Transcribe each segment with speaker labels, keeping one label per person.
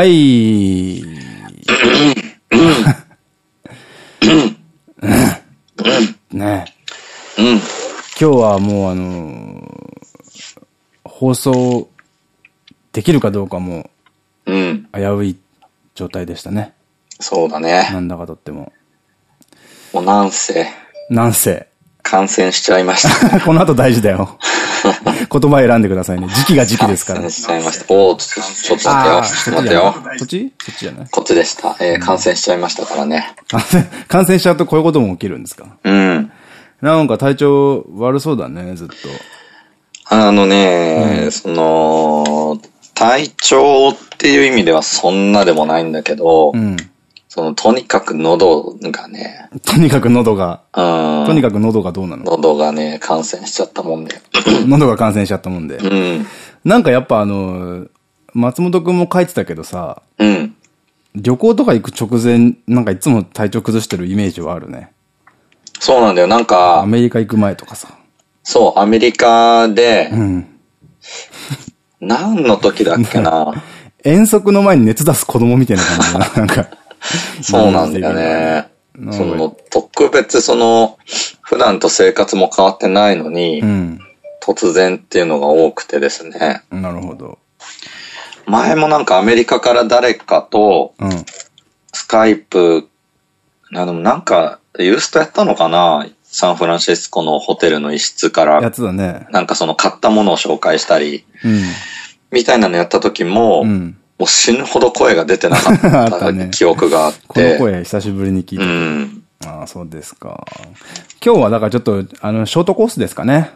Speaker 1: はい。ね
Speaker 2: うん。
Speaker 1: 今日はもうあのー放送できるかどうかも
Speaker 2: うん。
Speaker 1: 危うい状態でしたね。
Speaker 2: そうだね。
Speaker 1: なんだかとっても。
Speaker 2: もうなんせ、
Speaker 1: なんせ。
Speaker 2: 感染しちゃいました。
Speaker 1: この後大事だよ。言葉選んでくださいね。時期が時期ですから。
Speaker 2: 感染しちゃいました。おー、ちょっと待ってよ。ちょっと待ってよ。
Speaker 1: そっち？そっちじゃない？
Speaker 2: こっちでした。えー、感染しちゃいましたからね。
Speaker 1: 感 染感染しちゃうとこういうことも起きるんですか？
Speaker 2: うん。
Speaker 1: なんか体調悪そうだね、ずっと。
Speaker 2: あのね、その、体調っていう意味ではそんなでもないんだけど、
Speaker 1: うん。
Speaker 2: その、とにかく喉がね、
Speaker 1: とにかく喉が、
Speaker 2: うん。
Speaker 1: とにかく喉がどうなの？
Speaker 2: 喉がね、感染しちゃったもんで。
Speaker 1: 喉が感染しちゃったもんで。
Speaker 2: うん。
Speaker 1: なんかやっぱあの、松本くんも書いてたけどさ、
Speaker 2: うん。
Speaker 1: 旅行とか行く直前、なんかいつも体調崩してるイメージはあるね。
Speaker 2: そうなんだよ。なん
Speaker 1: ア
Speaker 2: か、
Speaker 1: メリカ行く前とかさ。
Speaker 2: そう、アメリカで
Speaker 1: う、ん。
Speaker 2: 何の時だっけな。
Speaker 1: 遠足の前に熱出す子供みたいな感じだな。なんか。
Speaker 2: そうなんだよね。その、特別その、普段と生活も変わってないのに、
Speaker 1: うん。
Speaker 2: 突然っていうのが多くてですね。
Speaker 1: なるほど。
Speaker 2: 前もなんかアメリカから誰かと、
Speaker 1: うん。
Speaker 2: スカイプ、あでもなんか、ユーストやったのかな？サンフランシスコのホテルの一室か
Speaker 1: や
Speaker 2: ら、
Speaker 1: つだね。
Speaker 2: なんかその買ったものを紹介したり、
Speaker 1: うん。
Speaker 2: みたいなのやった時も、
Speaker 1: うん。
Speaker 2: もう死ぬほど声が出てなかっ
Speaker 1: た
Speaker 2: 記憶があっ
Speaker 1: この
Speaker 2: て、
Speaker 1: 声久しぶりに聞いた。
Speaker 2: うん。
Speaker 1: ああ、そうですか。今日はだからちょっと、あの、ショートコースですかね。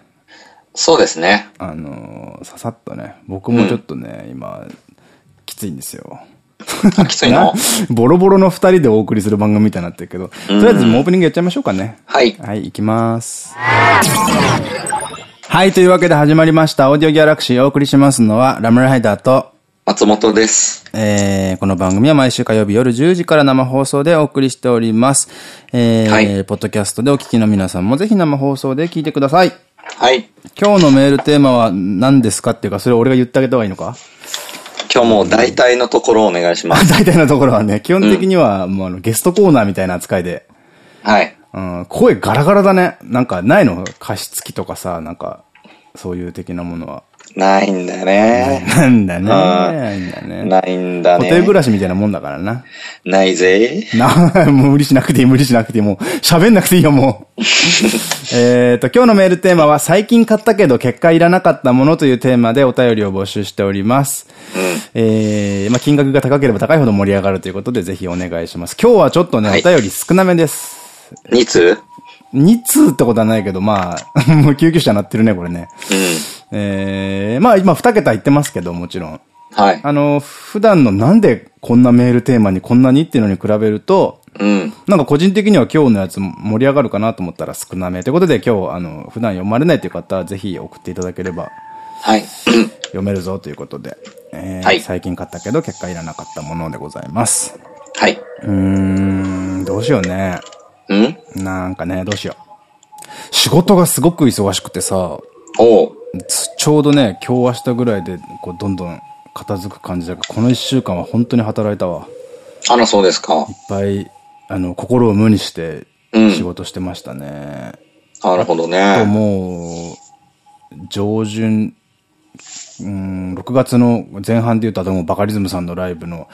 Speaker 2: そうですね。
Speaker 1: あのー、ささっとね。僕もちょっとね、今、きついんですよ。
Speaker 2: あ、きついの？
Speaker 1: な？ボロボロの二人でお送りする番組みたいになってるけど、とりあえずもうオープニングやっちゃいましょうかね。
Speaker 2: はい。
Speaker 1: はい、行きます。はい、というわけで始まりました。オーディオギャラクシーお送りしますのは、ラムライダーと、
Speaker 2: 松本です。
Speaker 1: えー、この番組は毎週火曜日夜10時から生放送でお送りしております。えー、
Speaker 2: はい
Speaker 1: ポッドキャストでお聞きの皆さんもぜひ生放送で聞いてください。
Speaker 2: はい。
Speaker 1: 今日のメールテーマは何ですかっていうか、それ俺が言ってあげた方がいいのか？
Speaker 2: 今日も大体のところをお願いします。
Speaker 1: 大体のところはね、基本的にはもうあのゲストコーナーみたいな扱いで、
Speaker 2: はい。
Speaker 1: うん、声ガラガラだね。なんかないの？加湿器とかさ、なんか、そういう的なものは。
Speaker 2: ないんだね。
Speaker 1: なんだね。ないんだね。
Speaker 2: ないんだ
Speaker 1: 固定ブ
Speaker 2: ね。
Speaker 1: ラシみたいなもんだからな。
Speaker 2: ないぜ。
Speaker 1: な、もう無理しなくていい、無理しなくていい、もう、喋んなくていいよ、もう。えっと、今日のメールテーマは、最近買ったけど結果いらなかったものというテーマでお便りを募集しております。えー、まあ、金額が高ければ高いほど盛り上がるということで、ぜひお願いします。今日はちょっとね、
Speaker 2: はい
Speaker 1: お便り少なめです。
Speaker 2: 2通
Speaker 1: ？2通ってことはないけど、まあ、もう救急車鳴ってるね、これね。
Speaker 2: うん。
Speaker 1: えー、まあ今2桁言ってますけど、もちろん。
Speaker 2: はい。
Speaker 1: あの、普段のなんでこんなメールテーマにこんなにっていうのに比べると、
Speaker 2: うん。
Speaker 1: なんか個人的には今日のやつ盛り上がるかなと思ったら少なめ。ということで今日、あの、普段読まれないという方はぜひ送っていただければ
Speaker 2: はい。
Speaker 1: 読めるぞということで、えー
Speaker 2: はい
Speaker 1: 最近買ったけど結果いらなかったものでございます。
Speaker 2: はい。
Speaker 1: うーん、どうしようね。
Speaker 2: うん？
Speaker 1: なんかね、どうしよう。仕事がすごく忙しくてさ、ちょうどね、今日明日ぐらいで、こう、どんどん片付く感じだから、この一週間は本当に働いたわ。
Speaker 2: あら、そうですか。
Speaker 1: いっぱい、あの、心を無にして
Speaker 2: うん
Speaker 1: 仕事してましたね。
Speaker 2: なるほど
Speaker 1: と、
Speaker 2: ね。
Speaker 1: もう、上旬、うん、6月の前半で言うと、あともうバカリズムさんのライブの、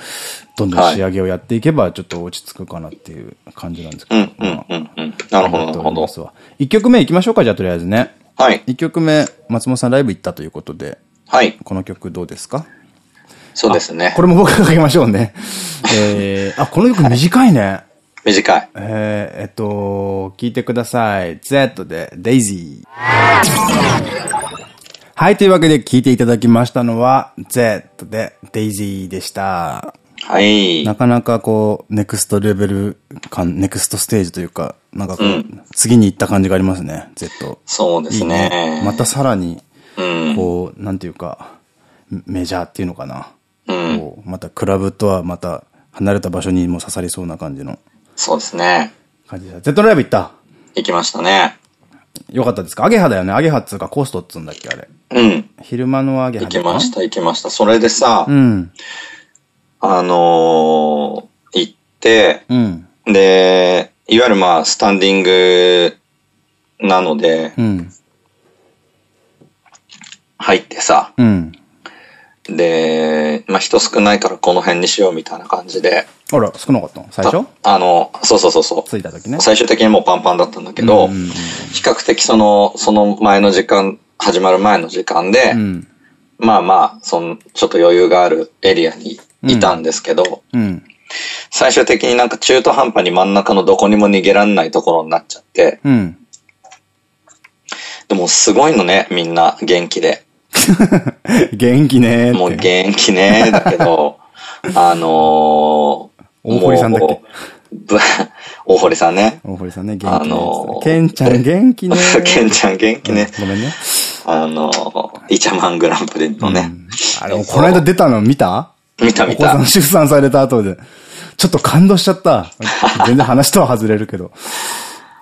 Speaker 1: どんどん仕上げをやっていけば、ちょっと落ち着くかなっていう感じなんですけど。
Speaker 2: うん、うん、うん、うん。なるほど、なるほど。
Speaker 1: 1曲目行きましょうか、じゃあとりあえずね。
Speaker 2: はい。
Speaker 1: 1曲目、松本さんライブ行ったということで、
Speaker 2: はい。
Speaker 1: この曲どうですか？
Speaker 2: そうですね
Speaker 1: こ。れも僕がかけましょうね。えー、あ、この曲短いね。
Speaker 2: 短い。
Speaker 1: えー、えっと、聞いてください。Z で、デイジー。はい、というわけで聞いていただきましたのは、Z で、デイジーでした。
Speaker 2: はい。
Speaker 1: なかなかこう、ネクストレベル感、ネクストステージというか、なんかこう、
Speaker 2: うん
Speaker 1: 次に行った感じがありますね、Z。
Speaker 2: そうです
Speaker 1: いい
Speaker 2: ね。
Speaker 1: またさらに、
Speaker 2: うん。
Speaker 1: こう、なんていうか、メジャーっていうのかな。
Speaker 2: うん。
Speaker 1: こうまたクラブとはまた離れた場所にも刺さりそうな感じの
Speaker 2: そうですね。
Speaker 1: 感じで。Z ライブ行った？
Speaker 2: 行きましたね。
Speaker 1: よかったですか？アゲハだよね。アゲハっつうかコーストっつうんだっけあれ。
Speaker 2: うん。
Speaker 1: 昼間のアゲハ
Speaker 2: 行きました、行きました。それでさ、
Speaker 1: うん。
Speaker 2: あのー行って、
Speaker 1: うん。
Speaker 2: で、いわゆるまあ、スタンディングなので、
Speaker 1: うん。
Speaker 2: 入ってさ、
Speaker 1: うん。
Speaker 2: で、まあ人少ないからこの辺にしようみたいな感じで、
Speaker 1: あら、少なかったの？最初？
Speaker 2: ああの、そうそうそうそう。
Speaker 1: 着いた時ね。
Speaker 2: 最終的にもうパンパンだったんだけど、
Speaker 1: うんうんうん
Speaker 2: 比較的その、その前の時間、始まる前の時間で、
Speaker 1: うん。
Speaker 2: まあまあ、その、ちょっと余裕があるエリアにいたんですけど、
Speaker 1: うん。
Speaker 2: 最終的になんか中途半端に真ん中のどこにも逃げらんないところになっちゃって、
Speaker 1: うん。
Speaker 2: でもすごいのね、みんな元気で。
Speaker 1: 元気ねーって。
Speaker 2: もう元気ね、だけど、あのー、
Speaker 1: 大堀さんだっけ？
Speaker 2: 大堀さんね。
Speaker 1: 大堀さんね、元気ね
Speaker 2: あのー
Speaker 1: ケンちゃん元気ねー。
Speaker 2: ケンちゃん元気ね。
Speaker 1: ごめんね。
Speaker 2: あのー、イチャマングランプリのね。
Speaker 1: うんあれ、この間出たの見た？
Speaker 2: 見た見た
Speaker 1: お子さん。出産された後で。ちょっと感動しちゃった。全然話とは外れるけど。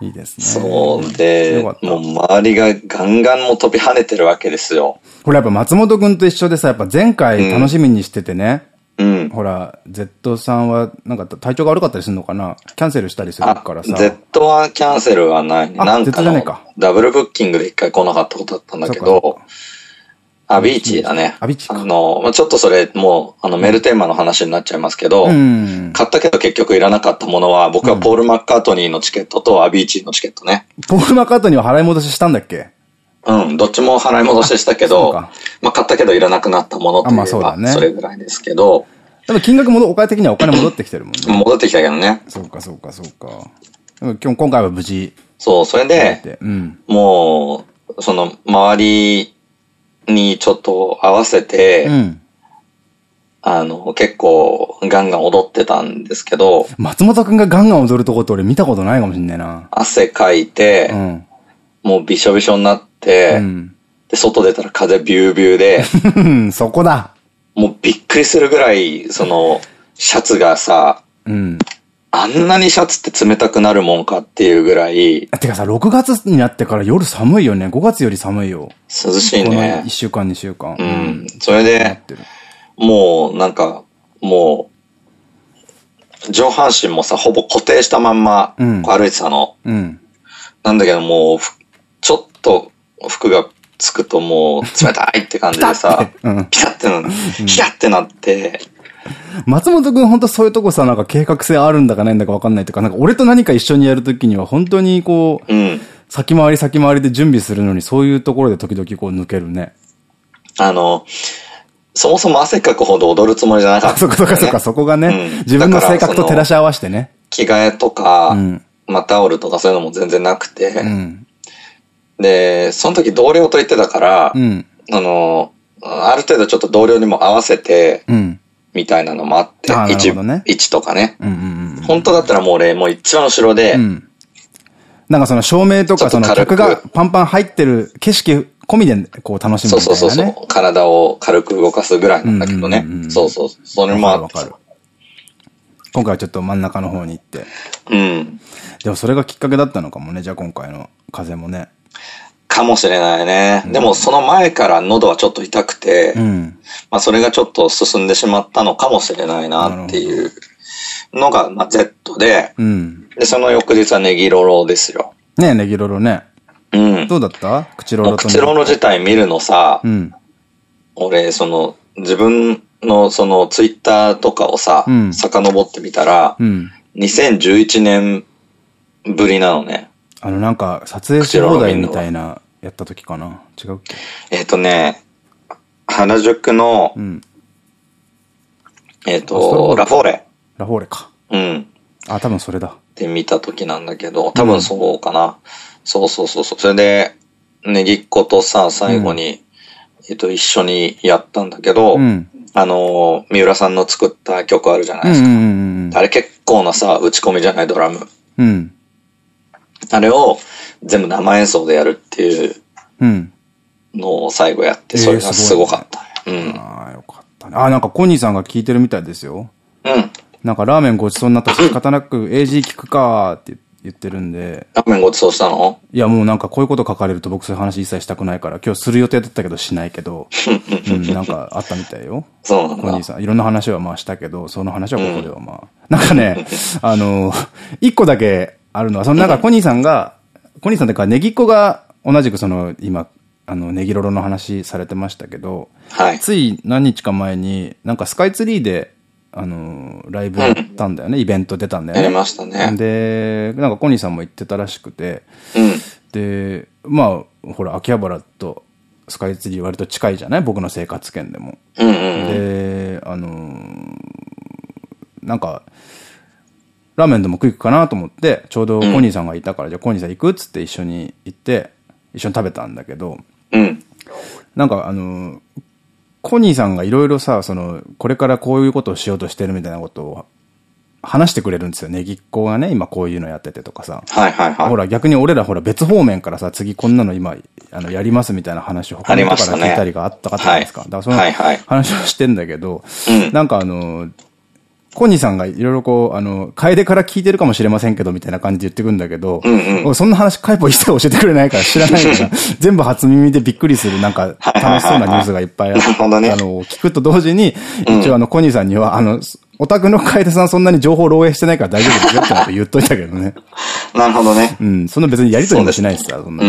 Speaker 1: いいですね。
Speaker 2: そうでもう周りがガンガンもう飛び跳ねてるわけですよ。
Speaker 1: これやっぱ松本くんと一緒でさ、やっぱ前回楽しみにしててね。
Speaker 2: うん。
Speaker 1: ほら、Z さんは、なんか体調が悪かったりするのかな？キャンセルしたりする
Speaker 2: あ
Speaker 1: から、さ。
Speaker 2: Z はキャンセルはないなんかダブルブッキングで一回来なかったことだったんだけど、アビーチだね。
Speaker 1: アビーチか
Speaker 2: あの、まあちょっとそれもう、あの、メールテーマの話になっちゃいますけど、
Speaker 1: うん。
Speaker 2: 買ったけど結局いらなかったものは、僕はポール・マッカートニーのチケットとアビーチのチケットね。
Speaker 1: ポール・マカートには払い戻ししたんだっけ？
Speaker 2: うん、どっちも払い戻ししたけどまあ買ったけどいらなくなったものとい
Speaker 1: あまあ
Speaker 2: えば、
Speaker 1: そうだね
Speaker 2: それぐらいですけど、
Speaker 1: でも金額もお金的にはお金戻ってきてるもんね。
Speaker 2: 戻ってきたけどね。
Speaker 1: そうか、そうか、そうか。今日、今回は無事。
Speaker 2: そう、それで、
Speaker 1: で、うん。
Speaker 2: もう、その、周りにちょっと合わせて、
Speaker 1: うん。
Speaker 2: あの、結構ガンガン踊ってたんですけど、
Speaker 1: 松本くんがガンガン踊るとこって俺見たことないかもしんないな。
Speaker 2: 汗かいて、
Speaker 1: うん。
Speaker 2: もうびしょびしょになって、
Speaker 1: うん。
Speaker 2: で、外出たら風ビュービューで、
Speaker 1: う んそこだ。
Speaker 2: もうびっくりするぐらい、その、シャツがさ、
Speaker 1: うん。
Speaker 2: あんなにシャツって冷たくなるもんかっていうぐらい、
Speaker 1: てかさ、6月になってから夜寒いよね。5月より寒いよ。
Speaker 2: 涼しいね
Speaker 1: 1。週間、2週間。
Speaker 2: うん。それで。もう、なんか、もう、上半身もさ、ほぼ固定したまんま、歩いてたの。
Speaker 1: うん。
Speaker 2: なんだけどもう、ふちょっと服がつくともう、冷たいって感じでさ、
Speaker 1: うん。
Speaker 2: ピタってな、ヒヤってなって、
Speaker 1: 松本くんほんとそういうとこさ、なんか計画性あるんだかないんだかわかんないとか、なんか俺と何か一緒にやるときには本当にこう、
Speaker 2: うん。
Speaker 1: 先回り先回りで準備するのにそういうところで時々こう抜けるね。
Speaker 2: あの、そもそも汗かくほど踊るつもりじゃなかった、
Speaker 1: そこそこそこ、そこがね、
Speaker 2: うん
Speaker 1: 自分の性格と照らし合わせてね。
Speaker 2: 着替えとか、
Speaker 1: うん
Speaker 2: まあタオルとかそういうのも全然なくて、
Speaker 1: うん。
Speaker 2: で、その時同僚と言ってたから、
Speaker 1: うん。
Speaker 2: あの、ある程度ちょっと同僚にも合わせて、
Speaker 1: うん。
Speaker 2: みたいなのもあって、
Speaker 1: あーな
Speaker 2: 位置
Speaker 1: るほどね
Speaker 2: とかね。本当だったらもう俺、もう一番後ろで、
Speaker 1: うん。うん。なんかその照明とかその客がパンパン入ってる景色込みでこう楽しむ
Speaker 2: そう
Speaker 1: みたいなね。
Speaker 2: そうそうそう、体を軽く動かすぐらいなんだけどねそうそう、それもあって。
Speaker 1: 今回はちょっと真ん中の方に行って。
Speaker 2: うん。
Speaker 1: でもそれがきっかけだったのかもね、じゃあ今回の風もね。
Speaker 2: かもしれないね。でもその前から喉はちょっと痛くて、
Speaker 1: うん。
Speaker 2: まあそれがちょっと進んでしまったのかもしれないなっていうのが、まあ Z で、
Speaker 1: うん。
Speaker 2: で、その翌日はネギロロですよ。
Speaker 1: ねえ、ネギロロね。
Speaker 2: うん。
Speaker 1: どうだった？口ロロと
Speaker 2: 口ロロ自体見るのさ、
Speaker 1: うん。
Speaker 2: 俺、その、自分のそのツイッターとかをさ、
Speaker 1: うん
Speaker 2: 遡ってみたら、
Speaker 1: うん。
Speaker 2: 2011年ぶりなのね。
Speaker 1: あのなんか撮影し放題みたいなやった時かな？違うっけ？
Speaker 2: えっ、とね、原宿の、
Speaker 1: うん。
Speaker 2: えっ、と、
Speaker 1: ル
Speaker 2: ラフォーレ。
Speaker 1: ラフォーレか。
Speaker 2: うん。
Speaker 1: あ、多分それだ。
Speaker 2: で見た時なんだけど、多分そうかな。そうそうそうそう。それで、ネギっ子とさ、最後に、えっと、一緒にやったんだけど、
Speaker 1: うん。
Speaker 2: あのー、三浦さんの作った曲あるじゃないですか。
Speaker 1: うんうんうん
Speaker 2: あれ結構なさ、打ち込みじゃない？ドラム。
Speaker 1: うん。うん。
Speaker 2: あれを全部生演奏でやるっていう
Speaker 1: うん。
Speaker 2: のを最後やって、
Speaker 1: えー
Speaker 2: それがすごかったね。
Speaker 1: ああ、よかったね。あ、なんかコニーさんが聞いてるみたいですよ。
Speaker 2: うん。うん。
Speaker 1: なんかラーメンごちそうになったし仕方なく AG 聞くかーって言ってるんで。
Speaker 2: ラーメンごちそうしたの？
Speaker 1: いや、もうなんかこういうこと書かれると僕そういう話一切したくないから、今日する予定だったけどしないけど、うん、なんかあったみたいよ。
Speaker 2: そうなんだ。
Speaker 1: コニーさん。いろんな話はまあしたけど、その話はここではまあ。うん、なんかね、あの、一個だけあるのは、そのなんかコニーさんが、コニーさんってか、ネギっ子が同じくその、今、あの、ネギロロの話されてましたけど、
Speaker 2: はい、
Speaker 1: つい何日か前に、なんかスカイツリーで、あの、ライブやったんだよね、うん、イベント出たんだよね。
Speaker 2: やりましたね。
Speaker 1: で、なんかコニーさんも言ってたらしくて、
Speaker 2: うん、
Speaker 1: で、まあ、ほら、秋葉原とスカイツリー割と近いじゃない？僕の生活圏でも。で、あのー、なんか、ラーメンでも食いくかなと思って、ちょうどコニーさんがいたから、うん、じゃあコニーさん行くっつって一緒に行って、一緒に食べたんだけど、
Speaker 2: うん。
Speaker 1: なんかあのー、コニーさんがいろいろさ、その、これからこういうことをしようとしてるみたいなことを話してくれるんですよ。ネギっ子がね、今こういうのやっててとかさ。
Speaker 2: はいはいはい。
Speaker 1: ほら、逆に俺らほら別方面からさ、次こんなの今、あの、やりますみたいな話を他の人から聞いたりがあったかったじゃないですか。だからその話をしてんだけど、なんかあの、コニーさんがいろいろこう、あの、楓から聞いてるかもしれませんけど、みたいな感じで言ってくんだけど、うんうん、そんな話、カイポ一切教えてくれないから知らないから、全部初耳でびっくりする、なんか、楽しそうなニュースがいっぱいあって、あの、聞くと同時に、一応あの、コニーさんには、あの、オタクの楓さんそんなに情報漏洩してないから大丈夫ですよって言っといたけどね。
Speaker 2: なるほどね。
Speaker 1: うん。そんな別にやりとりもしないですから、そんな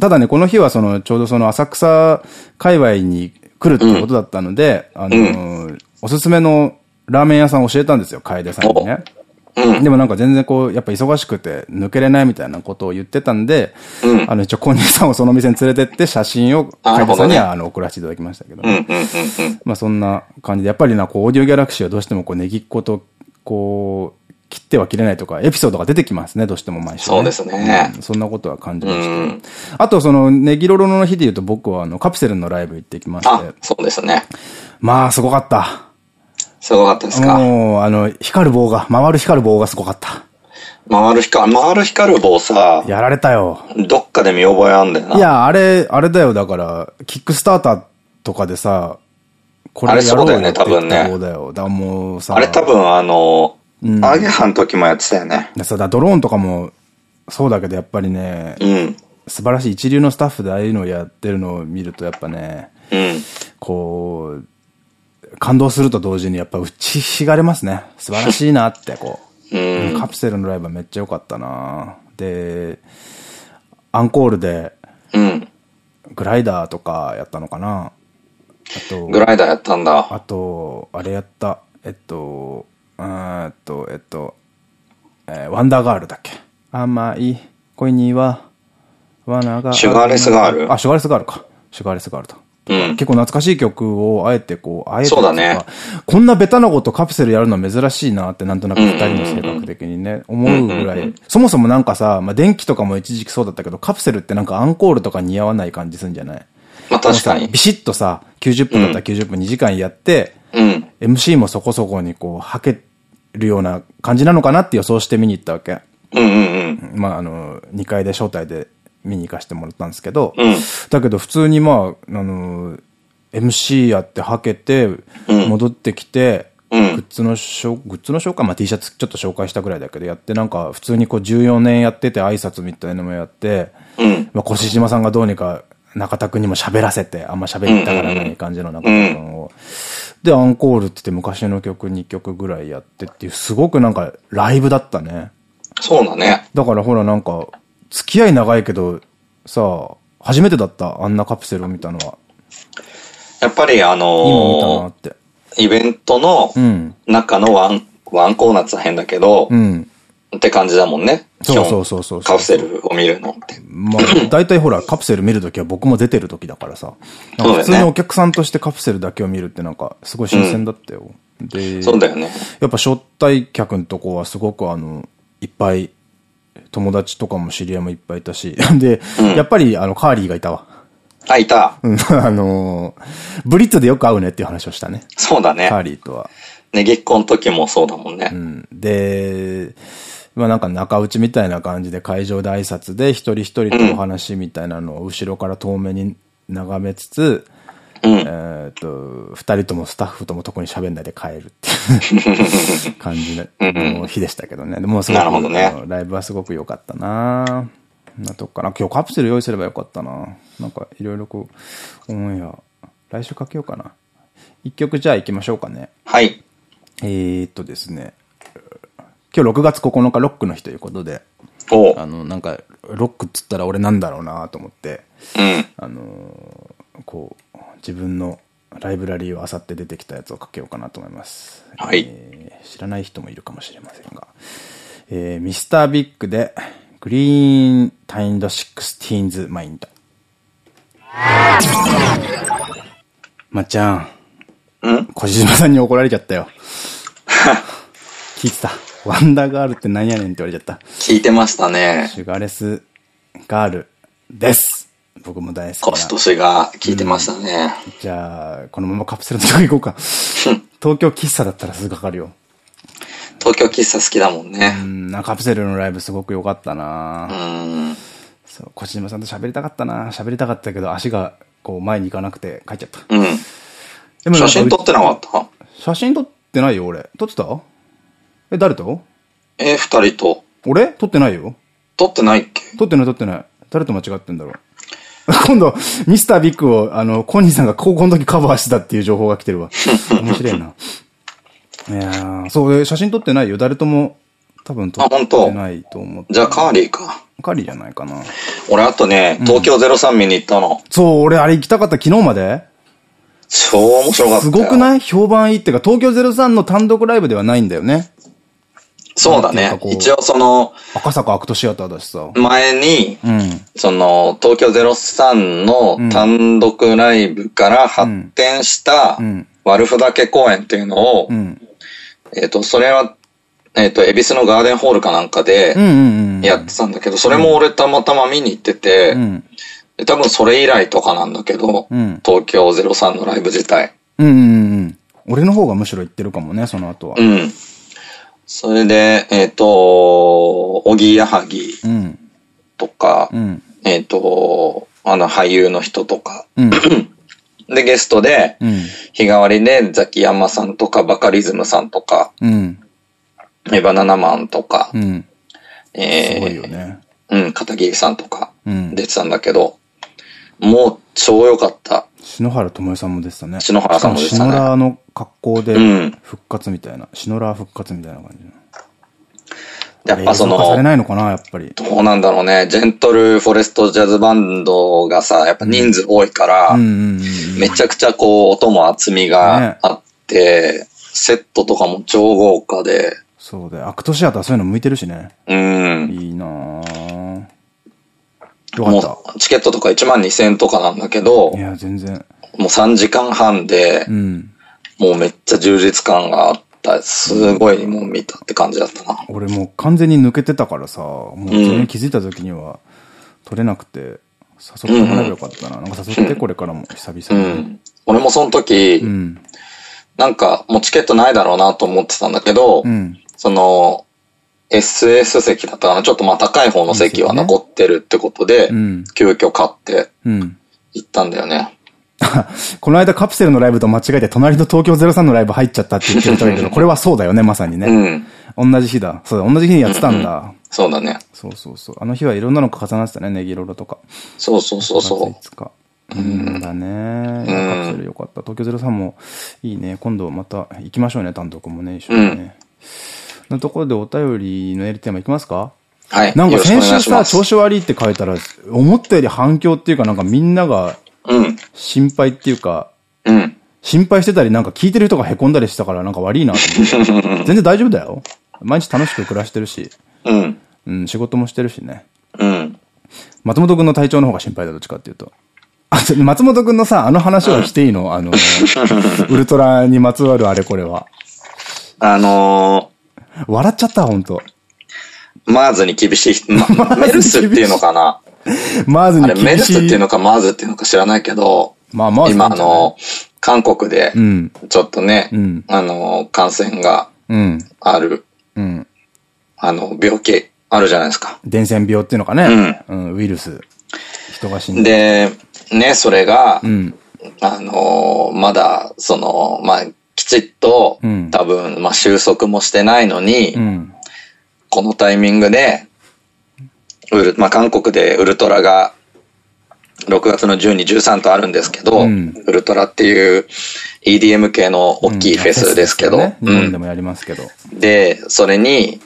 Speaker 1: ただね、この日はその、ちょうどその浅草界隈に来るってことだったので、あの、おすすめのラーメン屋さん教えたんですよ、楓さんにね。うん、でもなんか全然こう、やっぱ忙しくて抜けれないみたいなことを言ってたんで、うん、あの一応コニーさんをその店に連れてって写真を楓さんにはあの送らせていただきましたけど、まあそんな感じで、やっぱりな、こう、オーディオギャラクシーはどうしてもこう、ネギっ子と、こう、切っては切れないとか、エピソードが出てきますね、どうしても毎週、
Speaker 2: ね、そうですね、
Speaker 1: うん、そんなことは感じました。あと、その、ネギロロの日で言うと僕はあの、カプセルのライブ行ってきまして。
Speaker 2: そうですね。
Speaker 1: まあ、すごかった。
Speaker 2: すごかったですか？
Speaker 1: もう、あの、光る棒が、回る光る棒がすごかった。
Speaker 2: 回る光、回る光る棒さ。
Speaker 1: やられたよ。
Speaker 2: どっかで見覚えあんだよな。
Speaker 1: いや、あれ、あれだよ。だから、キックスターターとかでさ、
Speaker 2: これやろうよね、多分ね。
Speaker 1: そうだもうさ。
Speaker 2: あれ多分あの、うん、アゲハの時もやってたよね。
Speaker 1: でさ、だドローンとかも、そうだけどやっぱりね、
Speaker 2: うん、
Speaker 1: 素晴らしい一流のスタッフでああいうのをやってるのを見るとやっぱね、
Speaker 2: うん、
Speaker 1: こう、感動すると同時にやっぱ打ちひがれますね。素晴らしいなって、こう。うん、カプセルのライブはめっちゃ良かったなで、アンコールで、
Speaker 2: うん、
Speaker 1: グライダーとかやったのかなあ
Speaker 2: と、グライダーやったんだ。
Speaker 1: あと、あれやった。えっと、えっと、えっと、えー、ワンダーガールだっけ甘い恋には、
Speaker 2: 罠が。シュガーレスガール？
Speaker 1: あ、シュガーレスガールか。シュガーレスガールだ。結構懐かしい曲をあえてこう、あえて
Speaker 2: そうだね。
Speaker 1: こんなベタなことカプセルやるのは珍しいなってなんとなく二人の性格的にね、思うぐらい。そもそもなんかさ、まあ電気とかも一時期そうだったけど、カプセルってなんかアンコールとか似合わない感じするんじゃない？
Speaker 2: まあ確かに。
Speaker 1: ビシッとさ、90分だったら90分2時間やって、
Speaker 2: うん、
Speaker 1: MC もそこそこにこう、はけるような感じなのかなって予想して見に行ったわけ。
Speaker 2: うんうんうん。
Speaker 1: まああの、2階で招待で見に行かせてもらったんですけど、
Speaker 2: うん、
Speaker 1: だけど普通にまあ、あの、MC やってはけて、戻ってきて、グッズのしょ、グッズの紹介、まあ T シャツちょっと紹介したぐらいだけど、やって、なんか普通にこう14年やってて挨拶みたいなのもやって、
Speaker 2: うん、
Speaker 1: まあ越島さんがどうにか中田くんにも喋らせて、あんま喋りたがらない感じの中田くんを。で、アンコールって言って昔の曲2曲ぐらいやってっていう、すごくなんかライブだったね。
Speaker 2: そうだね。
Speaker 1: だからほらなんか、付き合い長いけど、さあ、初めてだった、あんなカプセルを見たのは。
Speaker 2: やっぱりあのー、イベントの中のワン、うん、ワンコーナーって変だけど、
Speaker 1: うん、
Speaker 2: って感じだもんね。
Speaker 1: そうそうそうそう
Speaker 2: カプセルを見るのって。
Speaker 1: まあ、大体ほら、カプセル見るときは僕も出てるときだからさ。普通にお客さんとしてカプセルだけを見るってなんか、すごい新鮮だったよ。うん、で、
Speaker 2: そうだよね。
Speaker 1: やっぱ招待客のとこはすごくあの、いっぱい、友達とかも知り合いもいっぱいいたし。で、うん、やっぱりあの、カーリーがいたわ。
Speaker 2: あ、いた。
Speaker 1: うん、あのー、ブリッツでよく会うねっていう話をしたね。
Speaker 2: そうだね。
Speaker 1: カーリーとは。
Speaker 2: ね、結婚の時もそうだもんね。
Speaker 1: うん。で、まあなんか中打ちみたいな感じで会場で挨拶で一人一人とお話みたいなのを後ろから遠目に眺めつつ、
Speaker 2: うん、
Speaker 1: えっと、二人ともスタッフとも特に喋んないで帰るって 感じの日でしたけどね。でもすごく、ね、ライブはすごく良かったななとこかな。今日カプセル用意すればよかったななんかいろいろこう、オンエア、来週かけようかな。一曲じゃあ行きましょうかね。
Speaker 2: はい。
Speaker 1: えーっとですね。今日6月9日ロックの日ということで。あの、なんか、ロックっつったら俺なんだろうなと思って。
Speaker 2: うん、
Speaker 1: あのこう、自分のライブラリーを漁って出てきたやつをかけようかなと思います。
Speaker 2: はい、
Speaker 1: えー、知らない人もいるかもしれませんが。えー、 Mr. Big で、 Green-Tinted Sixties Mind。まっちゃん。
Speaker 2: ん？
Speaker 1: 小島さんに怒られちゃったよ。聞いてた。ワンダーガールって何やねんって言われちゃった。
Speaker 2: 聞いてましたね。
Speaker 1: シュガレスガールです。僕も大好き
Speaker 2: コストシが聞いてましたね。
Speaker 1: うん、じゃあ、このままカプセルのとこ行こうか。東京喫茶だったらすぐかかるよ。
Speaker 2: 東京喫茶好きだもんね。
Speaker 1: うん、カプセルのライブすごく良かったな
Speaker 2: うん。
Speaker 1: そう、小島さんと喋りたかったな喋りたかったけど、足がこう前に行かなくて帰っちゃった。
Speaker 2: うん。でも写真撮ってなかった？
Speaker 1: 写真撮ってないよ、俺。撮ってた？え、誰と？
Speaker 2: え、二人と。
Speaker 1: 俺？撮ってないよ。
Speaker 2: 撮ってないっけ？
Speaker 1: 撮ってない撮ってない。誰と間違ってんだろう。今度、ミスタービッグを、あの、コニーさんが高校の時カバーしてたっていう情報が来てるわ。面白いな。いやー、そう、写真撮ってないよ。誰とも、多分撮ってないと思って。
Speaker 2: じゃあカーリーか。
Speaker 1: カーリーじゃないかな。
Speaker 2: 俺あとね、東京03見に行ったの、うん。
Speaker 1: そう、俺あれ行きたかった昨日まで
Speaker 2: 超面白かった。
Speaker 1: すごくない？評判いいっていうか、東京03の単独ライブではないんだよね。
Speaker 2: そうだね。一応その、
Speaker 1: 赤坂アクトシアターだしさ。
Speaker 2: 前に、
Speaker 1: うん、
Speaker 2: その、東京03の単独ライブから発展した、悪ふだけ公演っていうのを、
Speaker 1: うん、
Speaker 2: えっと、それは、えっと、恵比寿のガーデンホールかなんかで、やってたんだけど、それも俺たまたま見に行ってて、多分それ以来とかなんだけど、東京03のライブ自体。
Speaker 1: うんうんうん。俺の方がむしろ行ってるかもね、その後は。
Speaker 2: うん。それで、えっ、ー、と、おぎやはぎとか、
Speaker 1: うん、
Speaker 2: えっと、あの俳優の人とか、
Speaker 1: うん、
Speaker 2: で、ゲストで、日替わりでザキヤマさんとか、バカリズムさんとか、
Speaker 1: うん、
Speaker 2: エバナナマンとか、
Speaker 1: うん、
Speaker 2: え
Speaker 1: ー、すごいよね。
Speaker 2: うん、片桐さんとか出てたんだけど、もう超良かった。
Speaker 1: 篠原智恵さんも出てたね。
Speaker 2: 篠原さんも出てたね。
Speaker 1: 篠原の格好で復活みたいな。篠原復活みたいな感じ
Speaker 2: やっぱその、
Speaker 1: されないのかな、やっぱり。
Speaker 2: どうなんだろうね。ジェントルフォレストジャズバンドがさ、やっぱ人数多いから、めちゃくちゃこう、音も厚みがあって、ね、セットとかも超豪華で。
Speaker 1: そうで、アクトシアターそういうの向いてるしね。
Speaker 2: うん。
Speaker 1: いいなぁ。
Speaker 2: よかった。チケットとか1万2000円とかなんだけど、
Speaker 1: いや、全然。
Speaker 2: もう3時間半で、
Speaker 1: うん、
Speaker 2: もうめっちゃ充実感があった。すごいもん見たって感じだったな。
Speaker 1: 俺もう完全に抜けてたからさ、もうそれに気づいた時には取れなくて、誘ってもらえばよかったな。うん、なんか誘ってこれからも久々に。うん、
Speaker 2: 俺もその時、
Speaker 1: うん、
Speaker 2: なんかもうチケットないだろうなと思ってたんだけど、
Speaker 1: うん、
Speaker 2: その、SS 席だったかな。ちょっとまあ高い方の席は残ってるってことで、
Speaker 1: ね、
Speaker 2: 急遽買って行ったんだよね。
Speaker 1: この間カプセルのライブと間違えて隣の東京03のライブ入っちゃったって言ってたけど、これはそうだよね、まさにね。うん。同じ日だ。そうだ、同じ日にやってたんだ。うんうん、
Speaker 2: そうだね。
Speaker 1: そうそうそう。あの日はいろんなの重なってたね、ネギロロとか。
Speaker 2: そうそうそうそう。
Speaker 1: うんだね。カプセルよかった。東京03もいいね。今度また行きましょうね、単独もね、一緒にね。のところでお便りの L テーマいきますか？
Speaker 2: はい。
Speaker 1: なんか先週さ、調子悪いって書いたら、思ったより反響っていうかなんかみんなが、心配っていうか、
Speaker 2: うん。
Speaker 1: 心配してたりなんか聞いてる人が凹んだりしたからなんか悪いなと思って。全然大丈夫だよ。毎日楽しく暮らしてるし。
Speaker 2: うん。う
Speaker 1: ん、仕事もしてるしね。
Speaker 2: うん。
Speaker 1: 松本くんの体調の方が心配だ、どっちかっていうと。あ、松本くんのさ、あの話はしていいの、うん、あの、ウルトラにまつわるあれこれは。
Speaker 2: あの
Speaker 1: ー、笑っちゃった、ほんと。
Speaker 2: マーズに厳しい、ま、メルスっていうのかな？
Speaker 1: マーズに厳
Speaker 2: しい。あれ、メルスっていうのかマーズっていうのか知らないけど、
Speaker 1: まあ、マーズ
Speaker 2: 今、あの、韓国で、ちょっとね、
Speaker 1: うん、
Speaker 2: あの、感染がある、
Speaker 1: うん、
Speaker 2: あの、病気あるじゃないですか。
Speaker 1: 伝染病っていうのかね。うん、ウイルス。人が死ん
Speaker 2: で。で、ね、それが、
Speaker 1: うん、
Speaker 2: あの、まだ、その、まあ、きちっと、うん、多分、まあ、収束もしてないのに、うん、このタイミングで、ウル、まあ、韓国でウルトラが、6月の12、13とあるんですけど、うん、ウルトラっていう EDM 系の大きいフェスですけど、うん、
Speaker 1: 日本でもやりますけど。
Speaker 2: で、それに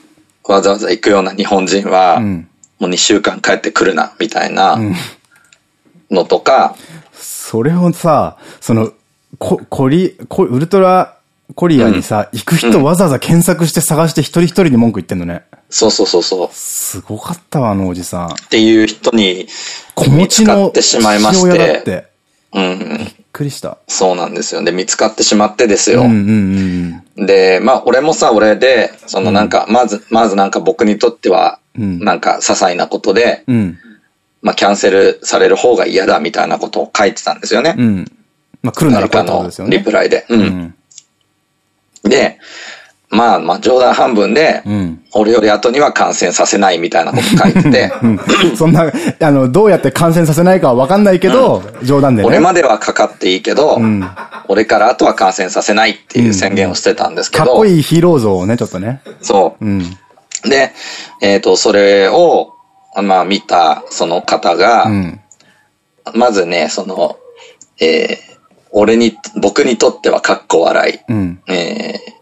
Speaker 2: わざわざ行くような日本人は、もう2週間帰ってくるな、みたいなのとか、
Speaker 1: それをさ、その、こ、コリ、コウルトラコリアにさ、うん、行く人わざわざ検索して探して一人一人に文句言ってんのね。
Speaker 2: そうそうそうそう。
Speaker 1: すごかったわ、あのおじさん。っ
Speaker 2: ていう人に、
Speaker 1: 子持ちの
Speaker 2: ってしまいまして。
Speaker 1: ってうん。びっくりした。
Speaker 2: そうなんですよ。で、見つかってしまってですよ。で、まあ、俺もさ、俺で、そのなんか、まず、まずなんか僕にとっては、なんか、些細なことで、うん、まあ、キャンセルされる方が嫌だみたいなことを書いてたんですよね。うん。
Speaker 1: まあ、来るなら来るってですよ
Speaker 2: ね。リプライで。うん。で、まあ、まあ、冗談半分で、うん、俺より後には感染させないみたいなこと書いてて。
Speaker 1: そんな、あの、どうやって感染させないかはわかんないけど、うん、冗談でね。
Speaker 2: 俺まではかかっていいけど、うん、俺から後は感染させないっていう宣言をしてたんですけど。
Speaker 1: かっこいいヒーロー像をね、ちょっとね。
Speaker 2: そう。うん、で、えっ、ー、と、それを、まあ、見た、その方が、まずね、その、えー、俺に、僕にとってはかっこ笑い。うん、えー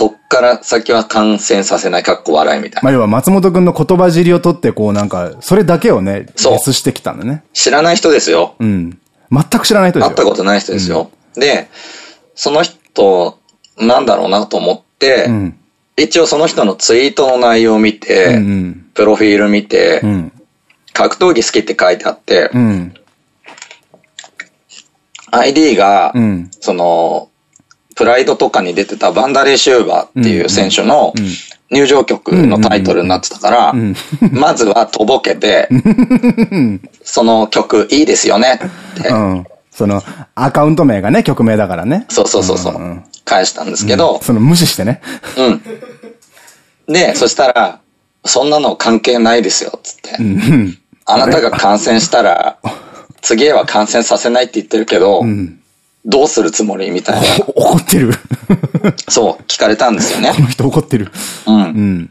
Speaker 2: こっから先は感染させないかっこ笑いみたいな。
Speaker 1: まあ要は松本くんの言葉尻を取ってこうなんか、それだけをね、レスしてきたんだね。
Speaker 2: 知らない人ですよ。
Speaker 1: うん。全く知らない人ですよ。
Speaker 2: 会ったことない人ですよ。うん、で、その人、なんだろうなと思って、うん、一応その人のツイートの内容を見て、うんうん、プロフィール見て、うん、格闘技好きって書いてあって、うん、ID が、その、プライドとかに出てたバンダレー・シューバーっていう選手の入場曲のタイトルになってたから、まずはとぼけて、その曲いいですよねって。
Speaker 1: その、アカウント名がね、曲名だからね。
Speaker 2: そうそうそうそう。返したんですけど、
Speaker 1: その無視してね。
Speaker 2: うん。で、そしたら、そんなの関係ないですよ、つって。あなたが感染したら、次へは感染させないって言ってるけど、どうするつもりみたいな。
Speaker 1: 怒ってる。
Speaker 2: そう、聞かれたんですよね。
Speaker 1: この人怒ってる。うん。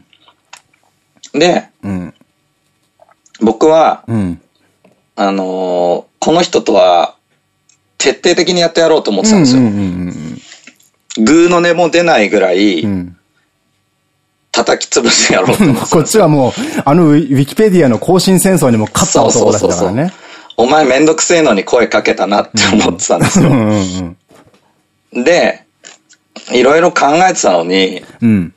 Speaker 1: うん、
Speaker 2: で、うん、僕は、うん、あのー、この人とは、徹底的にやってやろうと思ってたんですよ。グーの音も出ないぐらい、叩き潰してやろうと思って
Speaker 1: こっちはもう、あのウィキペディアの更新戦争にも勝った男だからね。そうそうそう
Speaker 2: お前めんどくせえのに声かけたなって思ってたんですよ。で、いろいろ考えてたのに、うん、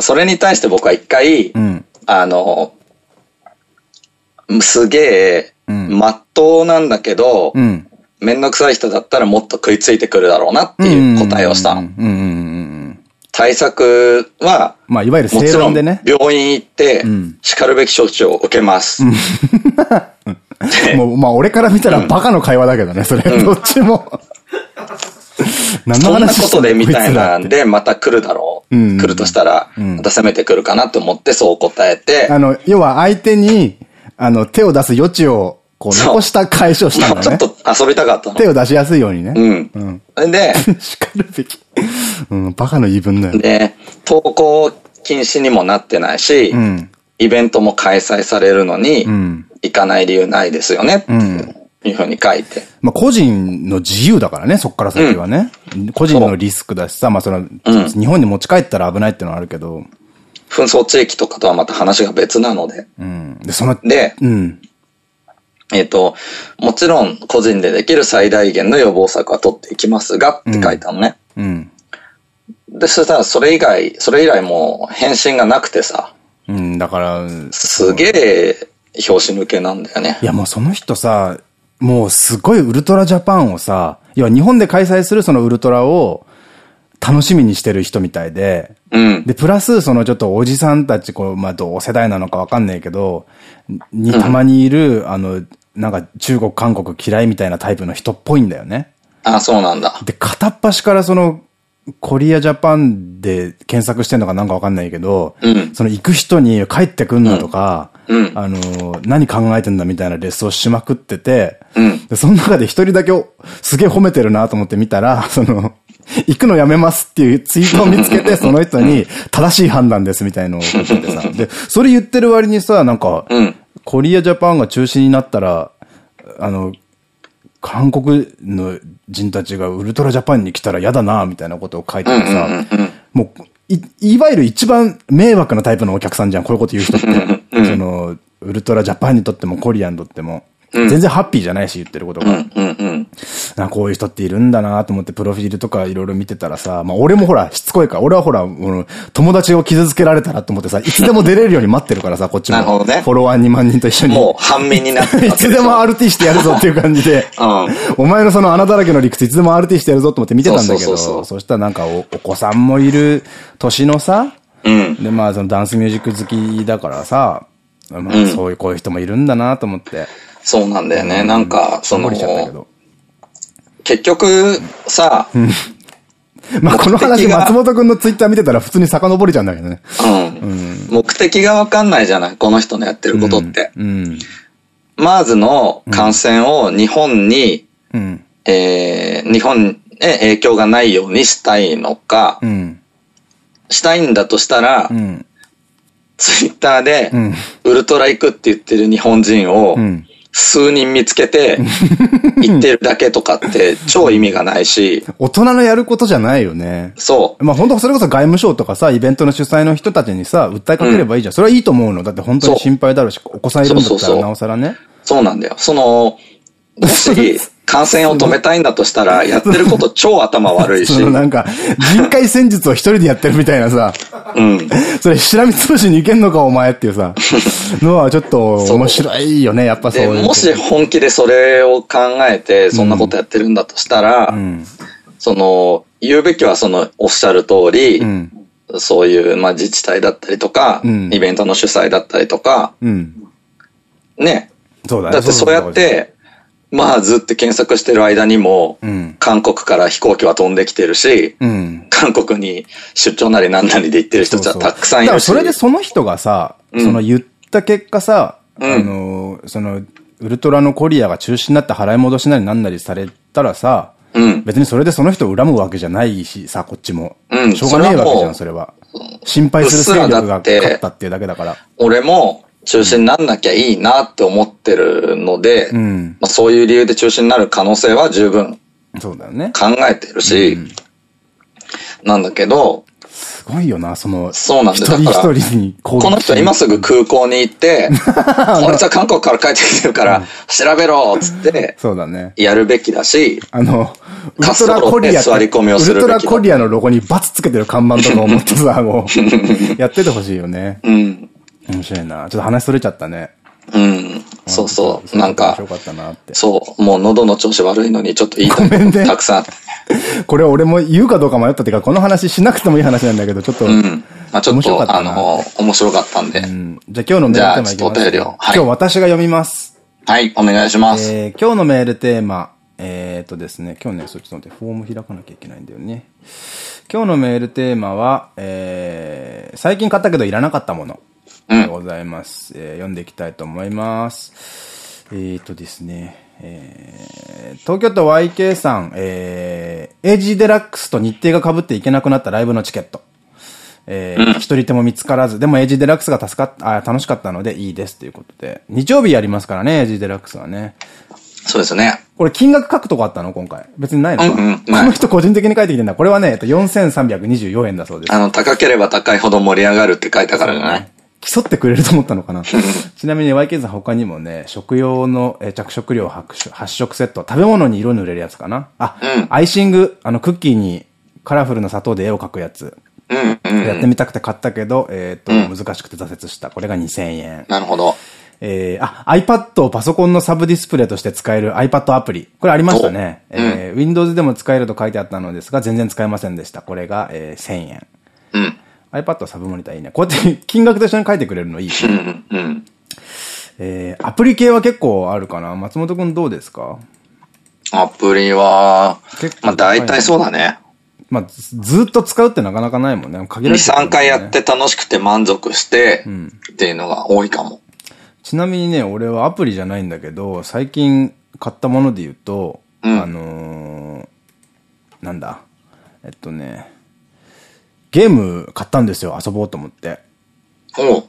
Speaker 2: それに対して僕は一回、うん、あの、すげえ、まっとうなんだけど、めんどくさい人だったらもっと食いついてくるだろうなっていう答えをしたの。対策は、
Speaker 1: まあ、いわゆる正論でね。
Speaker 2: 病院行って、叱るべき処置を受けます。
Speaker 1: もう、まあ俺から見たらバカの会話だけどね、それ。どっちも。
Speaker 2: 何の話そんなことでみたいなんで、また来るだろう。来るとしたら、また攻めてくるかなと思ってそう答えて。
Speaker 1: あの、要は相手に、あの、手を出す余地を、こう、残した返しをしたんだ
Speaker 2: ね。ちょっと遊びたかったの。
Speaker 1: 手を出しやすいようにね。う
Speaker 2: ん。うん。で、
Speaker 1: 叱るべき。うん、バカの言い分だよ。
Speaker 2: で、投稿禁止にもなってないし、うん、イベントも開催されるのに、うん行かない理由ないですよね。うん。いうふうに書いて。
Speaker 1: まあ個人の自由だからね、そっから先はね。うん、個人のリスクだしさ、まあその、うん、日本に持ち帰ったら危ないっていうのはあるけど。
Speaker 2: 紛争地域とかとはまた話が別なので。うん。
Speaker 1: で、その、
Speaker 2: で、うん。えっと、もちろん個人でできる最大限の予防策は取っていきますがって書いたのね。うん。うん、で、そしたらそれ以外、それ以来もう返信がなくてさ。
Speaker 1: うん、だから、
Speaker 2: すげえ拍子抜けなんだよね。
Speaker 1: いやもうその人さ、もうすごいウルトラジャパンをさ、要は日本で開催するそのウルトラを楽しみにしてる人みたいで、うん、で、プラスそのちょっとおじさんたち、こう、まあ同世代なのかわかんないけど、にたまにいる、うん、あの、なんか中国、韓国嫌いみたいなタイプの人っぽいんだよね。
Speaker 2: あ、そうなんだ。
Speaker 1: で、片っ端からその、コリアジャパンで検索してんのかなんかわかんないけど、うん、その行く人に帰ってくんなとか、うん、あの、何考えてんだみたいなレッスンをしまくってて、うん、でその中で一人だけすげえ褒めてるなと思って見たら、その、行くのやめますっていうツイートを見つけて、その人に正しい判断ですみたいのを送ってさ。で、それ言ってる割にさ、なんか、うん、コリアジャパンが中止になったら、あの、韓国の人たちがウルトラジャパンに来たら嫌だな、みたいなことを書いててさ、もう、い、いわゆる一番迷惑なタイプのお客さんじゃん、こういうこと言う人って。その、ウルトラジャパンにとってもコリアンにとっても。全然ハッピーじゃないし、言ってることが。なこういう人っているんだなと思って、プロフィールとかいろいろ見てたらさ、まあ俺もほら、しつこいから、俺はほら、友達を傷つけられたらと思ってさ、いつでも出れるように待ってるからさ、こっちも。なるほどね。フォロワー2万人と一緒に。
Speaker 2: もう半面になって
Speaker 1: いつでも RT してやるぞっていう感じで。うん、お前のその穴だらけの理屈いつでも RT してやるぞと思って見てたんだけど、そしたらなんかおお子さんもいる年のさ、うん、で、まあそのダンスミュージック好きだからさ、まあそういうこういう人もいるんだなと思って。
Speaker 2: そうなんだよね。なんか、その、結局、さ、
Speaker 1: まあこの話、松本くんのツイッター見てたら普通に遡れちゃうんだけどね。
Speaker 2: うん。目的がわかんないじゃない？この人のやってることって。うん。マーズの感染を日本に、うん、えー、日本へ影響がないようにしたいのか、うん、したいんだとしたら、うん、ツイッターで、ウルトラ行くって言ってる日本人を、うん数人見つけて、行ってるだけとかって超意味がないし。
Speaker 1: 大人のやることじゃないよね。
Speaker 2: そう。
Speaker 1: まあ本当それこそ外務省とかさ、イベントの主催の人たちにさ、訴えかければいいじゃん。うん、それはいいと思うの。だって本当に心配だろうし、お子さんいるんだったらなおさらね。
Speaker 2: そうなんだよ。その、もし、感染を止めたいんだとしたら、やってること超頭悪いし。
Speaker 1: なんか、人海戦術を一人でやってるみたいなさ。うん。それ、しらみつぶしにいけんのかお前っていうさ、のはちょっと面白いよね、やっぱそういう。
Speaker 2: もし本気でそれを考えて、そんなことやってるんだとしたら、うん、その、言うべきはその、おっしゃる通り、うん、そういう、まあ自治体だったりとか、うん、イベントの主催だったりとか、ね。そうだね。だってそうやって、まあずって検索してる間にも、うん、韓国から飛行機は飛んできてるし、うん、韓国に出張なりなんなりで行ってる人じゃたくさんいるし。
Speaker 1: それでその人がさ、その言った結果さ、あの、その、ウルトラのコリアが中止になって払い戻しなりなんなりされたらさ、うん、別にそれでその人を恨むわけじゃないしさ、こっちも。うん、しょうがないわけじゃん、それは。心配する勢力が勝ったっていうだけだから。
Speaker 2: 俺も、中止になんなきゃいいなって思ってるので、うん、まあそういう理由で中止になる可能性は十分そうだよね。考えてるし、うん、なんだけど、
Speaker 1: すごいよな、その、
Speaker 2: そうなんだ。だから、にこの人今すぐ空港に行って、こいつは韓国から帰ってきてるから、調べろっつって、そうだね。やるべきだし、あの、
Speaker 1: ウルトラコリア、座り込みをするウルトラコリアのロゴにバツつけてる看板とか思ってさ、もう、やっててほしいよね。うん。面白いな。ちょっと話それちゃったね。
Speaker 2: うん。そうそう。なんか、そう。もう喉の調子悪いのにちょっと言いたいことたくさん。
Speaker 1: これ俺も言うかどうか迷ったっていうか、この話しなくてもいい話なんだけど、ちょっと。うん。
Speaker 2: まあちょっと、あの、面白かったんで。うん。
Speaker 1: じゃあ今日のメールテーマいきます。お便りを。今日私が読みます。
Speaker 2: はい、お願いします。
Speaker 1: えー、今日のメールテーマ、えー、っとですね、今日ね、そっちのでフォーム開かなきゃいけないんだよね。今日のメールテーマは、えー、最近買ったけどいらなかったもの。でございます。うん、えー、読んでいきたいと思います。えーとですね、えー、東京都 YK さん、えー、AG デラックスと日程が被っていけなくなったライブのチケット。えー、一、人手も見つからず、でも AG デラックスが助かっあ、楽しかったのでいいですということで。日曜日やりますからね、AG デラックスはね。
Speaker 2: そうですね。
Speaker 1: これ金額書くとこあったの今回。別にないのか、うんうん、この人個人的に書いてきてんだ。これはね、4324円だそうです。
Speaker 2: あの、高ければ高いほど盛り上がるって書いたからじゃない
Speaker 1: 競ってくれると思ったのかな ちなみに YK さん他にもね、食用の着色料8色セット、食べ物に色塗れるやつかなあ、うん、アイシング、あのクッキーにカラフルな砂糖で絵を描くやつ。やってみたくて買ったけど、えっ、と、うん、難しくて挫折した。これが2000円。
Speaker 2: なるほど。
Speaker 1: えー、あ、iPad をパソコンのサブディスプレイとして使える iPad アプリ。これありましたね。えー、Windows でも使えると書いてあったのですが、全然使えませんでした。これが、えー、1000円。うん。iPad サブモニターいいね。こうやって 金額と一緒に書いてくれるのいい。うん。えー、アプリ系は結構あるかな？松本くんどうですか？
Speaker 2: アプリは、まあ大体そうだね。
Speaker 1: まあ、ずっと使うってなかなかないもんね。
Speaker 2: 限られて、ね。2、3回やって楽しくて満足して、っていうのが多いかも。
Speaker 1: ちなみにね、俺はアプリじゃないんだけど、最近買ったもので言うと、うん、あのー、なんだ？えっとね、ゲーム買ったんですよ、遊ぼうと思って。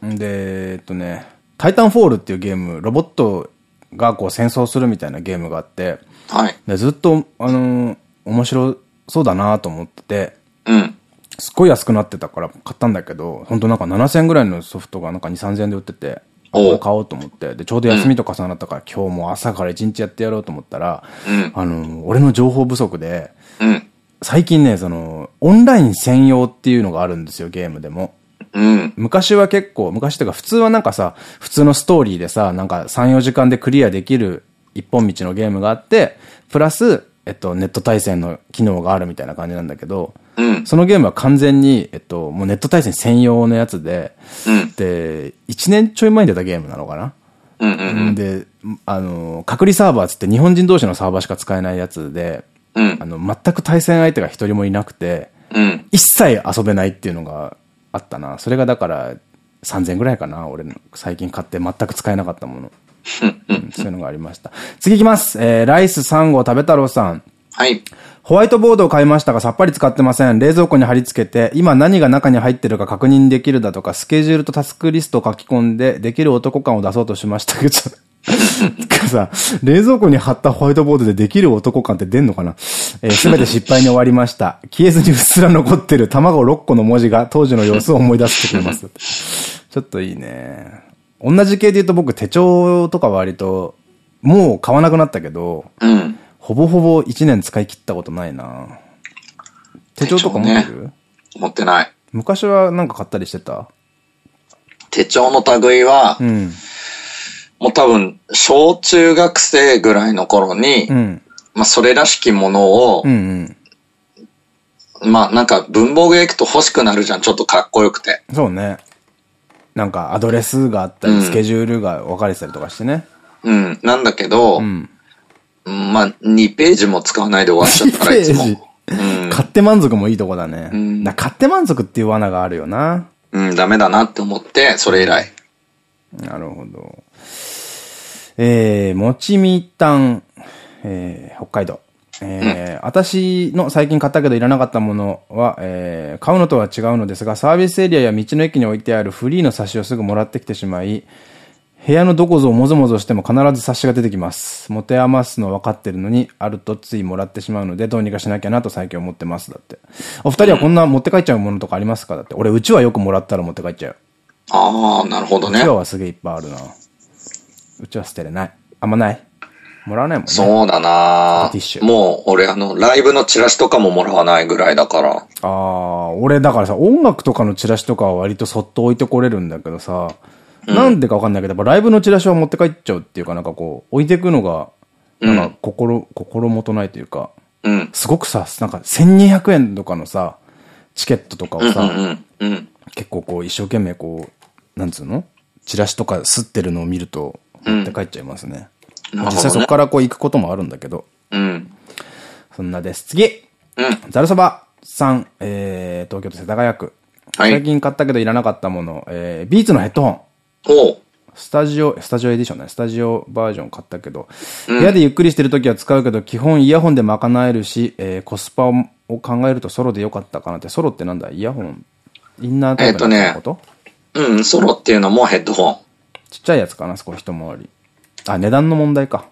Speaker 1: で、えっとね、タイタンフォールっていうゲーム、ロボットがこう戦争するみたいなゲームがあって、
Speaker 2: はい。
Speaker 1: でずっと、あのー、面白そうだなと思ってて、
Speaker 2: うん。
Speaker 1: すっごい安くなってたから買ったんだけど、本当なんか7000円ぐらいのソフトがなんか2、3000円で売ってて、買おうと思って、で、ちょうど休みと重なったから、うん、今日も朝から一日やってやろうと思ったら、うん、あの、俺の情報不足で、
Speaker 2: うん、
Speaker 1: 最近ね、その、オンライン専用っていうのがあるんですよ、ゲームでも。
Speaker 2: うん、
Speaker 1: 昔は結構、昔というか普通はなんかさ、普通のストーリーでさ、なんか3、4時間でクリアできる一本道のゲームがあって、プラス、えっと、ネット対戦の機能があるみたいな感じなんだけど、
Speaker 2: うん、
Speaker 1: そのゲームは完全に、えっと、もうネット対戦専用のやつで、うん、で、1年ちょい前に出たゲームなのかな？で、あの、隔離サーバーつって日本人同士のサーバーしか使えないやつで、
Speaker 2: うん、
Speaker 1: あの、全く対戦相手が一人もいなくて、
Speaker 2: うん、
Speaker 1: 一切遊べないっていうのがあったな。それがだから3000ぐらいかな。俺最近買って全く使えなかったもの。うん、そういうのがありました。次いきます。えー、ライス3号食べ太郎さん。
Speaker 2: はい。
Speaker 1: ホワイトボードを買いましたがさっぱり使ってません。冷蔵庫に貼り付けて、今何が中に入ってるか確認できるだとか、スケジュールとタスクリストを書き込んで、できる男感を出そうとしましたけど、さ、冷蔵庫に貼ったホワイトボードでできる男感って出んのかな？す、えー、べ、て失敗に終わりました。消えずにうっすら残ってる卵6個の文字が当時の様子を思い出してくれます。ちょっといいね。同じ系で言うと僕手帳とか割と、もう買わなくなったけど、
Speaker 2: うん、
Speaker 1: ほぼほぼ1年使い切ったことないな。手帳とか持ってる、ね、
Speaker 2: 持ってない。
Speaker 1: 昔はなんか買ったりしてた？
Speaker 2: 手帳の類は、
Speaker 1: うん、
Speaker 2: もう多分、小中学生ぐらいの頃に、
Speaker 1: うん、
Speaker 2: まあそれらしきものを、
Speaker 1: うん
Speaker 2: うん、まあなんか文房具屋行くと欲しくなるじゃん、ちょっとかっこよくて。
Speaker 1: そうね。なんかアドレスがあったり、スケジュールが分かれてたりとかしてね。
Speaker 2: うん、なんだけど、
Speaker 1: うん
Speaker 2: まあ、2ページも使わないで終わっちゃったらいつも。
Speaker 1: うん、買って満足もいいとこだね。うん、だ買って満足っていう罠があるよな。
Speaker 2: うん、ダメだなって思って、それ以来。
Speaker 1: なるほど。えー、もちみたん、えー、北海道。えー、うん、私の最近買ったけどいらなかったものは、えー、買うのとは違うのですが、サービスエリアや道の駅に置いてあるフリーの冊子をすぐもらってきてしまい、部屋のどこぞをもぞもぞしても必ず冊子が出てきます。持て余すの分かってるのに、あるとついもらってしまうので、どうにかしなきゃなと最近思ってます。だって。お二人はこんな持って帰っちゃうものとかありますか？だって。俺、うちはよくもらったら持って帰っちゃう。
Speaker 2: ああ、なるほどね。
Speaker 1: うちわはすげえいっぱいあるな。うちは捨てれない。あんまないもらわないもんね。
Speaker 2: そうだなティッシュ。もう、俺あの、ライブのチラシとかももらわないぐらいだから。あ
Speaker 1: あ、俺だからさ、音楽とかのチラシとかは割とそっと置いてこれるんだけどさ、なんでかわかんないけど、やっぱライブのチラシは持って帰っちゃうっていうか、なんかこう、置いていくのが、なんか心、うん、心もとないというか、
Speaker 2: うん、
Speaker 1: すごくさ、なんか1200円とかのさ、チケットとかをさ、結構こう一生懸命こう、なんつうの？チラシとか吸ってるのを見ると、持って帰っちゃいますね。うん、実際そこからこう行くこともあるんだけど。
Speaker 2: うん。
Speaker 1: そんなです。次
Speaker 2: うん。
Speaker 1: ざるそばさん、えー、東京都世田谷区。はい、最近買ったけどいらなかったもの、えー、ビーツのヘッドホン。
Speaker 2: お
Speaker 1: スタジオ、スタジオエディションね。スタジオバージョン買ったけど、うん、部屋でゆっくりしてるときは使うけど、基本イヤホンで賄えるし、えー、コスパを考えるとソロでよかったかなって。ソロってなんだ？イヤホンインナータイプのこと、
Speaker 2: えっとね、うん、ソロっていうのもヘッドホン。
Speaker 1: ちっちゃいやつかな、そこ一回り。あ、値段の問題か。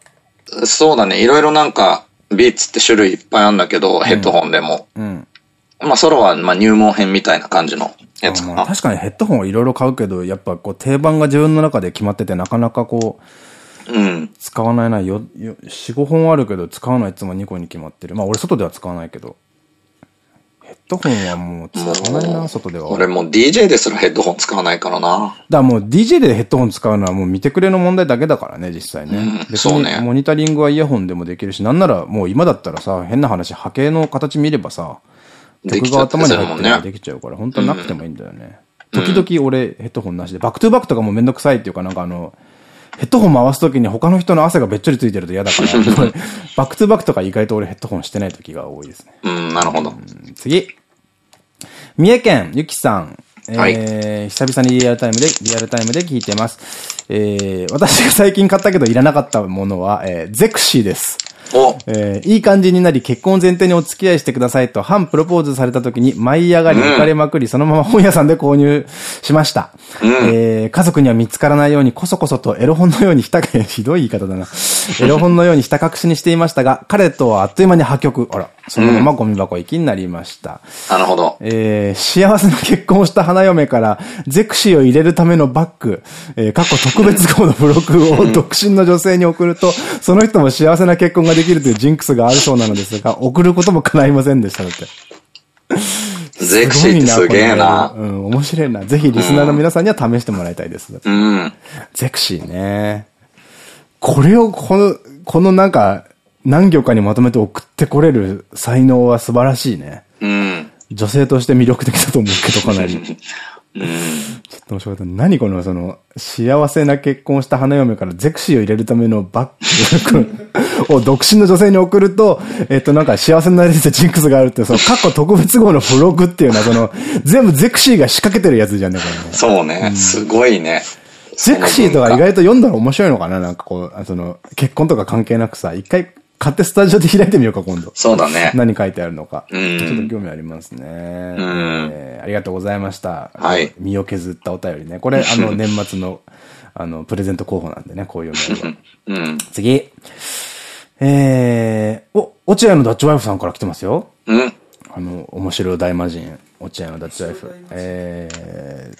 Speaker 2: そうだね。いろいろなんか、ビーツって種類いっぱいあるんだけど、うん、ヘッドホンでも。
Speaker 1: うん。
Speaker 2: まあ、ソロは、まあ、入門編みたいな感じのやつかな。
Speaker 1: 確かにヘッドホンはいろいろ買うけど、やっぱこう定番が自分の中で決まってて、なかなかこ
Speaker 2: う、うん。
Speaker 1: 使わないな。よ、よ、4、5本あるけど、使うのはいつも2個に決まってる。まあ俺外では使わないけど。ヘッドホンはもう使わないな、外では。
Speaker 2: 俺もう DJ ですらヘッドホン使わないからな。だか
Speaker 1: らもう DJ でヘッドホン使うのはもう見てくれの問題だけだからね、実際ね。うん、別にモニタリングはイヤホンでもできるし、なんならもう今だったらさ、変な話、波形の形見ればさ、曲が頭に入ってればできちゃうから、本当はなくてもいいんだよね。時々俺ヘッドホンなしで、 back to back とかもめんどくさいっていうかなんかあの、ヘッドホン回すときに他の人の汗がべっちょりついてると嫌だから、back to back とか意外と俺ヘッドホンしてない時が多いですね。
Speaker 2: うん、なるほど。
Speaker 1: 次。三重県、ゆきさん。えー、はい、久々にリアルタイムで、リアルタイムで聞いてます。えー、私が最近買ったけどいらなかったものは、えー、ゼクシィです。えー、いい感じになり結婚前提にお付き合いしてくださいと半プロポーズされた時に舞い上がり浮かれまくり、うん、そのまま本屋さんで購入しました。うん、えー、家族には見つからないようにこそこそとエロ本のようにひた、ひどい言い方だな。エロ本のようにひた隠しにしていましたが、彼とはあっという間に破局。あら、そのままゴミ箱行きになりました。
Speaker 2: なるほど。
Speaker 1: えー、幸せな結婚をした花嫁から、ゼクシーを入れるためのバッグ、えー、過去特別号のブログを独身の女性に送ると、その人も幸せな結婚ができるというジンクスがあるそうなのですが、送ることも叶いませんでした、だって。
Speaker 2: ゼクシーってすげえな。
Speaker 1: うん、面白いな。ぜひリスナーの皆さんには試してもらいたいです。
Speaker 2: うん。
Speaker 1: ゼクシーね。これを、この、このなんか、何行かにまとめて送ってこれる才能は素晴らしいね。
Speaker 2: うん。
Speaker 1: 女性として魅力的だと思うけど、かなり。
Speaker 2: うん、ちょ
Speaker 1: っと面白かった。何この、その、幸せな結婚した花嫁からゼクシーを入れるためのバッグ を独身の女性に送ると、えっと、なんか幸せになれてジンクスがあるって、その、過去特別号のブログっていうのは、その、全部ゼクシーが仕掛けてるやつじゃんね、これね。
Speaker 2: そうね。うん、すごいね。
Speaker 1: ゼクシーとか意外と読んだら面白いのかな？なんかこう、その、結婚とか関係なくさ、一回買ってスタジオで開いてみようか、今度。
Speaker 2: そうだね。
Speaker 1: 何書いてあるのか。
Speaker 2: うん。
Speaker 1: ちょっと興味ありますね。うん。えー、ありがとうございました。
Speaker 2: はい。
Speaker 1: 身を削ったお便りね。これ、あの、年末の、あの、プレゼント候補なんでね、こういうの
Speaker 2: は。うん。
Speaker 1: 次。えー、お、落合のダッチワイフさんから来てますよ。
Speaker 2: うん。
Speaker 1: あの、面白い大魔人、落合のダッチワイフ。えー、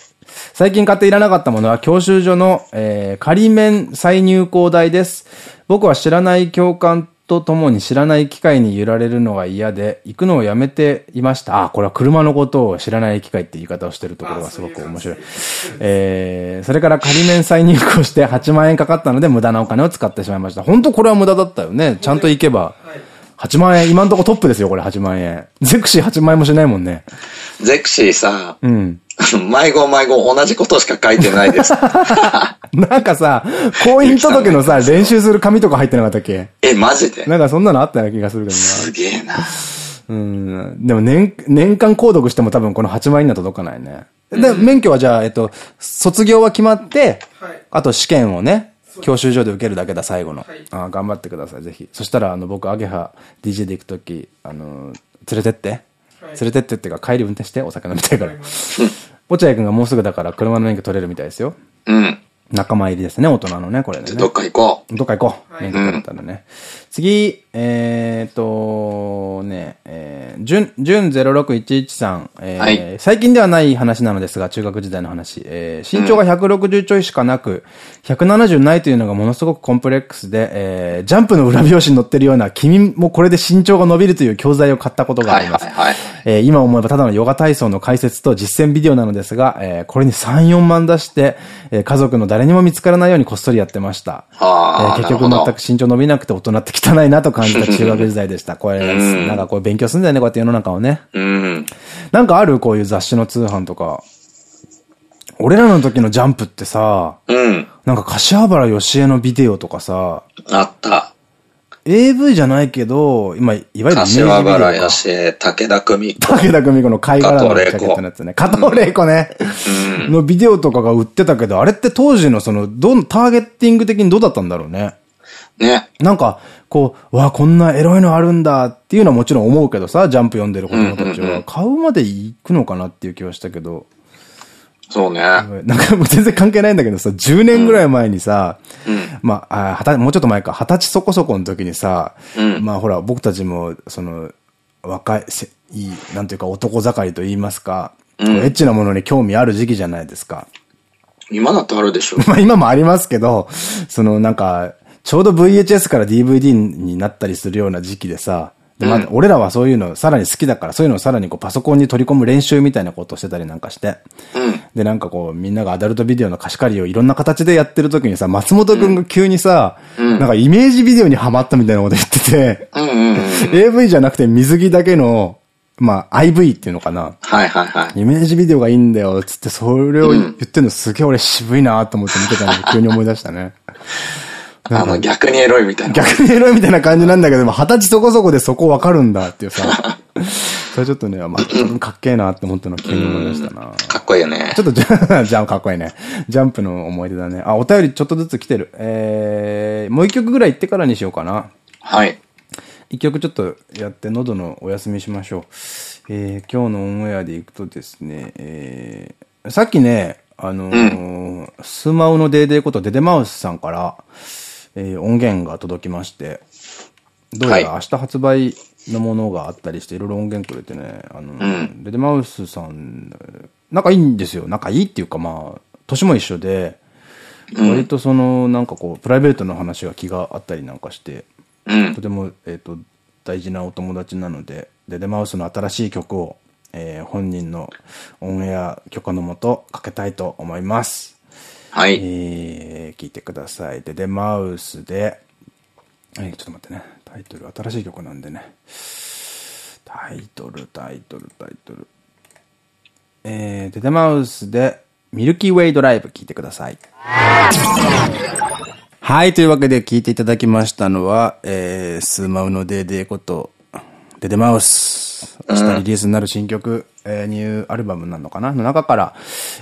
Speaker 1: 最近買っていらなかったものは教習所の、えー、仮面再入校代です。僕は知らない教官とともに知らない機械に揺られるのが嫌で、行くのをやめていました。あ、これは車のことを知らない機械って言い方をしてるところがすごく面白い。えー、それから仮面再入庫して8万円かかったので無駄なお金を使ってしまいました。本当これは無駄だったよね。ちゃんと行けば。8万円、今んとこトップですよ、これ8万円。ゼクシー8万円もしないもんね。
Speaker 2: ゼクシーさ、
Speaker 1: うん。
Speaker 2: 迷子迷子同じことしか書いてないです。
Speaker 1: なんかさ、婚姻届のさ、練習する紙とか入ってなかったっけ？
Speaker 2: え、マジで？
Speaker 1: なんかそんなのあったような気がするけどな。
Speaker 2: すげえな。
Speaker 1: うん。でも年、年間購読しても多分この8万円には届かないね。で、免許はじゃあ、えっと、卒業は決まって、はい、あと試験をね、教習所で受けるだけだ、最後の。はい、あ頑張ってください、ぜひ。そしたら、あの、僕、アゲハ DJ で行くとき、あの、連れてって。連れてってっていうか、帰り運転して、お酒飲みたいから。落合君がもうすぐだから車の免許取れるみたいですよ。
Speaker 2: うん。
Speaker 1: 仲間入りですね、大人のね、これね。
Speaker 2: どっか行こ
Speaker 1: う。どっか行こう。免許取れたらね。次、えーと、ね、えー、じゅん、じゅん0611さん、えー、はい、最近ではない話なのですが、中学時代の話、えー、身長が160ちょいしかなく、170ないというのがものすごくコンプレックスで、えー、ジャンプの裏表紙に載ってるような、君もこれで身長が伸びるという教材を買ったことがあります。えー、今思えばただのヨガ体操の解説と実践ビデオなのですが、えー、これに3、4万出して、えー、家族の誰にも見つからないようにこっそりやってました。えー、結局全く身長伸びなくて大人って汚いなと感じた中学時代でした。これ、なんかこう勉強するんだよね、こうやって世の中をね。
Speaker 2: うん。
Speaker 1: なんかあるこういう雑誌の通販とか。俺らの時のジャンプってさ、
Speaker 2: うん。
Speaker 1: なんか柏原義恵のビデオとかさ、
Speaker 2: あった。
Speaker 1: AV じゃないけど、今、いわゆる
Speaker 2: 柏原義恵、武田久美子。
Speaker 1: 武田久美子の貝殻のジャケットのやつね。加藤玲子ね。のビデオとかが売ってたけど、あれって当時のその、どん、ターゲティング的にどうだったんだろうね。
Speaker 2: ね。
Speaker 1: なんか、こう、わ、こんなエロいのあるんだっていうのはもちろん思うけどさ、ジャンプ読んでる子供たちは。買うまで行くのかなっていう気はしたけど。
Speaker 2: そうね。
Speaker 1: なんかもう全然関係ないんだけどさ、10年ぐらい前にさ、うん、まあ、あもうちょっと前か、二十歳そこそこの時にさ、うん、まあほら、僕たちも、その、若い、いい、なんていうか男盛りと言いますか、うん、エッチなものに興味ある時期じゃないですか。
Speaker 2: 今だってあるでしょ
Speaker 1: まあ今もありますけど、そのなんか、ちょうど VHS から DVD になったりするような時期でさ、で、まあ、俺らはそういうのさらに好きだから、そういうのをさらにこうパソコンに取り込む練習みたいなことをしてたりなんかして。
Speaker 2: うん、
Speaker 1: で、なんかこう、みんながアダルトビデオの貸し借りをいろんな形でやってる時にさ、松本くんが急にさ、うん、なんかイメージビデオにハマったみたいなこと言ってて、AV じゃなくて水着だけの、まあ、IV っていうのかな。
Speaker 2: はいはいはい。
Speaker 1: イメージビデオがいいんだよ、つって、それを言ってんのすげえ俺渋いなと思って見てたので、急に思い出したね。
Speaker 2: あの、逆にエロいみたいな。
Speaker 1: 逆にエロいみたいな感じなんだけど、も二十歳そこそこでそこわかるんだっていうさ。それちょっとね、まあ、かっけえなって思ったの急に思いましたな。
Speaker 2: かっこいいよね。
Speaker 1: ちょっと ジャン、ジャンかっこいいね。ジャンプの思い出だね。あ、お便りちょっとずつ来てる。えー、もう一曲ぐらい行ってからにしようかな。
Speaker 2: はい。
Speaker 1: 一曲ちょっとやって喉のお休みしましょう。えー、今日のオンエアでいくとですね、えー、さっきね、あのー、うん、スマウのデーデーことデデマウスさんから、えー、音源が届きまして、どうやら明日発売のものがあったりして、いろいろ音源くれてね、あの、うん、デデマウスさん、仲いいんですよ。仲いいっていうかまあ、年も一緒で、割とその、なんかこう、プライベートの話が気があったりなんかして、
Speaker 2: うん、
Speaker 1: とても、えっ、ー、と、大事なお友達なので、デデマウスの新しい曲を、えー、本人のオンエア許可のもとかけたいと思います。
Speaker 2: はい。
Speaker 1: えー、聞いてください。デデマウスで、えー、ちょっと待ってね。タイトル、新しい曲なんでね。タイトル、タイトル、タイトル。えー、デデマウスで、ミルキーウェイドライブ聞いてください。はい、というわけで聞いていただきましたのは、えー、スーマウのデーデーこと、デデマウス。明日リリースになる新曲、えー、ニューアルバムなのかな？の中から、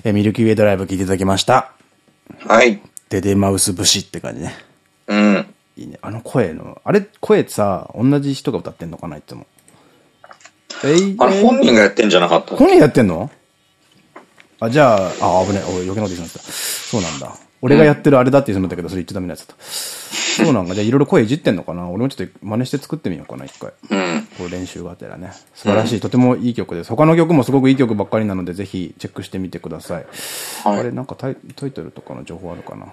Speaker 1: えー、ミルキーウェイドライブ聞いていただきました。
Speaker 2: はい。
Speaker 1: デデマウス節って感じね。
Speaker 2: うん。
Speaker 1: いいね。あの声の、あれ、声さ、同じ人が歌ってんのかないつも。
Speaker 2: えい、あれ、本人がやってんじゃなかった
Speaker 1: 本人やってんの？あ、じゃあ、あ、危ねお余計なこと言いました。そうなんだ。俺がやってるあれだって言うんだけど、それ言っちゃダメなやつだった。そうなんだ。じゃあいろいろ声いじってんのかな俺もちょっと真似して作ってみようかな、一回。
Speaker 2: うん。
Speaker 1: こう練習がてらね。素晴らしい、うん、とてもいい曲です。他の曲もすごくいい曲ばっかりなので、ぜひチェックしてみてください。はい、あれ、なんかタイタイトルとかの情報あるかな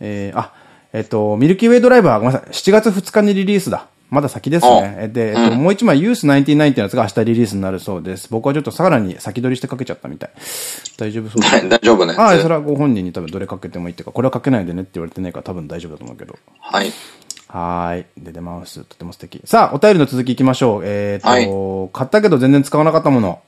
Speaker 1: えー、あ、えっ、と、ミルキーウェイドライバー、ごめんなさい。7月2日にリリースだ。まだ先ですね。で、えっと、もう一枚ユース99っていうやつが明日リリースになるそうです。僕はちょっとさらに先取りしてかけちゃったみたい。大丈夫そう？で す
Speaker 2: 大丈夫ね。
Speaker 1: ああ、それはご本人に多分どれかけてもいいっていうか、これはかけないでねって言われてないから多分大丈夫だと思うけど。
Speaker 2: はい。
Speaker 1: はい。で、出ます。とても素敵。さあ、お便りの続きいきましょう。えっ、と、はい、買ったけど全然使わなかったもの。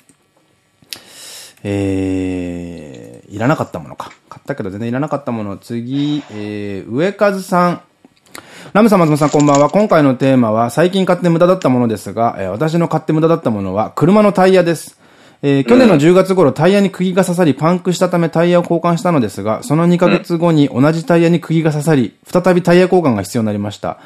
Speaker 1: えー、いらなかったものか。買ったけど全然いらなかったもの。次、えー、上和さん。ラムさん、松本さん、こんばんは。今回のテーマは、最近買って無駄だったものですが、えー、私の買って無駄だったものは、車のタイヤです。えー、去年の10月頃、タイヤに釘が刺さり、パンクしたためタイヤを交換したのですが、その2ヶ月後に同じタイヤに釘が刺さり、再びタイヤ交換が必要になりました。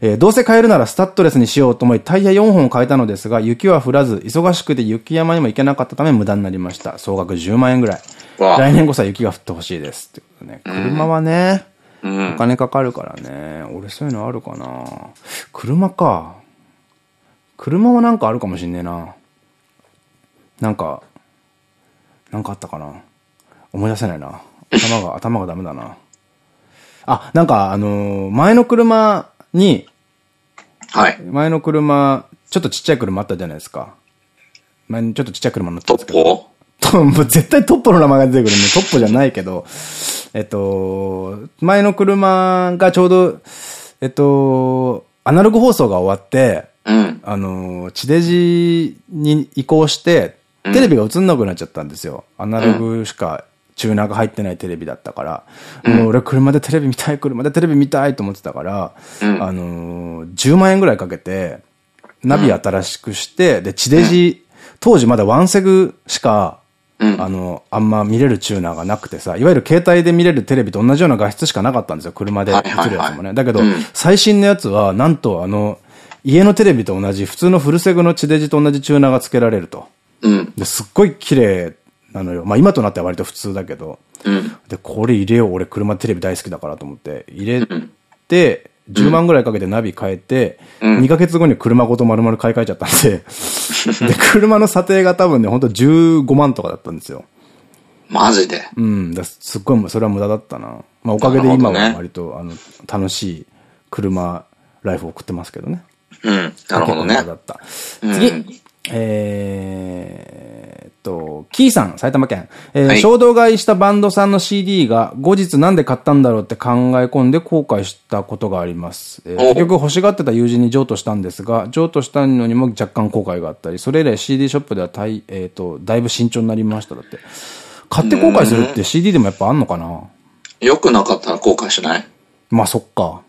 Speaker 1: えー、どうせ変えるならスタッドレスにしようと思い、タイヤ4本を変えたのですが、雪は降らず、忙しくて雪山にも行けなかったため無駄になりました。総額10万円ぐらい。来年こそは雪が降ってほしいです。ってことね。車はね、お金かかるからね。俺そういうのあるかな車か。車はなんかあるかもしんねえな。なんか、なんかあったかな思い出せないな。頭が、頭がダメだな。あ、なんかあのー、前の車に、
Speaker 2: はい。
Speaker 1: 前の車、ちょっとちっちゃい車あったじゃないですか。前にちょっとちっちゃい車乗ってたんですけど。トッポと、絶対トッポの名前が出てくるね。トッポじゃないけど、えっと、前の車がちょうど、えっと、アナログ放送が終わって、
Speaker 2: うん、
Speaker 1: あの、地デジに移行して、テレビが映んなくなっちゃったんですよ。アナログしかチューナーが入ってないテレビだったから。うん、もう俺車でテレビ見たい、車でテレビ見たいと思ってたから、うん、あのー、10万円ぐらいかけて、ナビ新しくして、で、地デジ、当時まだワンセグしかあの、あんま見れるチューナーがなくてさ、いわゆる携帯で見れるテレビと同じような画質しかなかったんですよ、車で映るやつもね。だけど、最新のやつは、なんとあの、家のテレビと同じ、普通のフルセグの地デジと同じチューナーが付けられると。
Speaker 2: うん、
Speaker 1: ですっごい綺麗なのよ。まあ今となっては割と普通だけど。
Speaker 2: うん、
Speaker 1: で、これ入れよう。俺車テレビ大好きだからと思って、入れて、10万ぐらいかけてナビ変えて、うん、2ヶ月後に車ごと丸々買い替えちゃったんで で、車の査定が多分ね、ほんと15万とかだったんですよ。
Speaker 2: マジで？
Speaker 1: うん。だすっごい、それは無駄だったな。まあおかげで今は割と、あの、楽しい車ライフを送ってますけどね。
Speaker 2: うん。なるほどね。
Speaker 1: だった。次。うん、えーと、キーさん、埼玉県。えー、はい、衝動買いしたバンドさんの CD が後日なんで買ったんだろうって考え込んで後悔したことがあります。えー、結局欲しがってた友人に譲渡したんですが、譲渡したのにも若干後悔があったり、それ以来 CD ショップではたい、えっ、ー、と、だいぶ慎重になりました。だって。買って後悔するって CD でもやっぱあんのかな？
Speaker 2: よくなかったら後悔しない？
Speaker 1: まあそっか。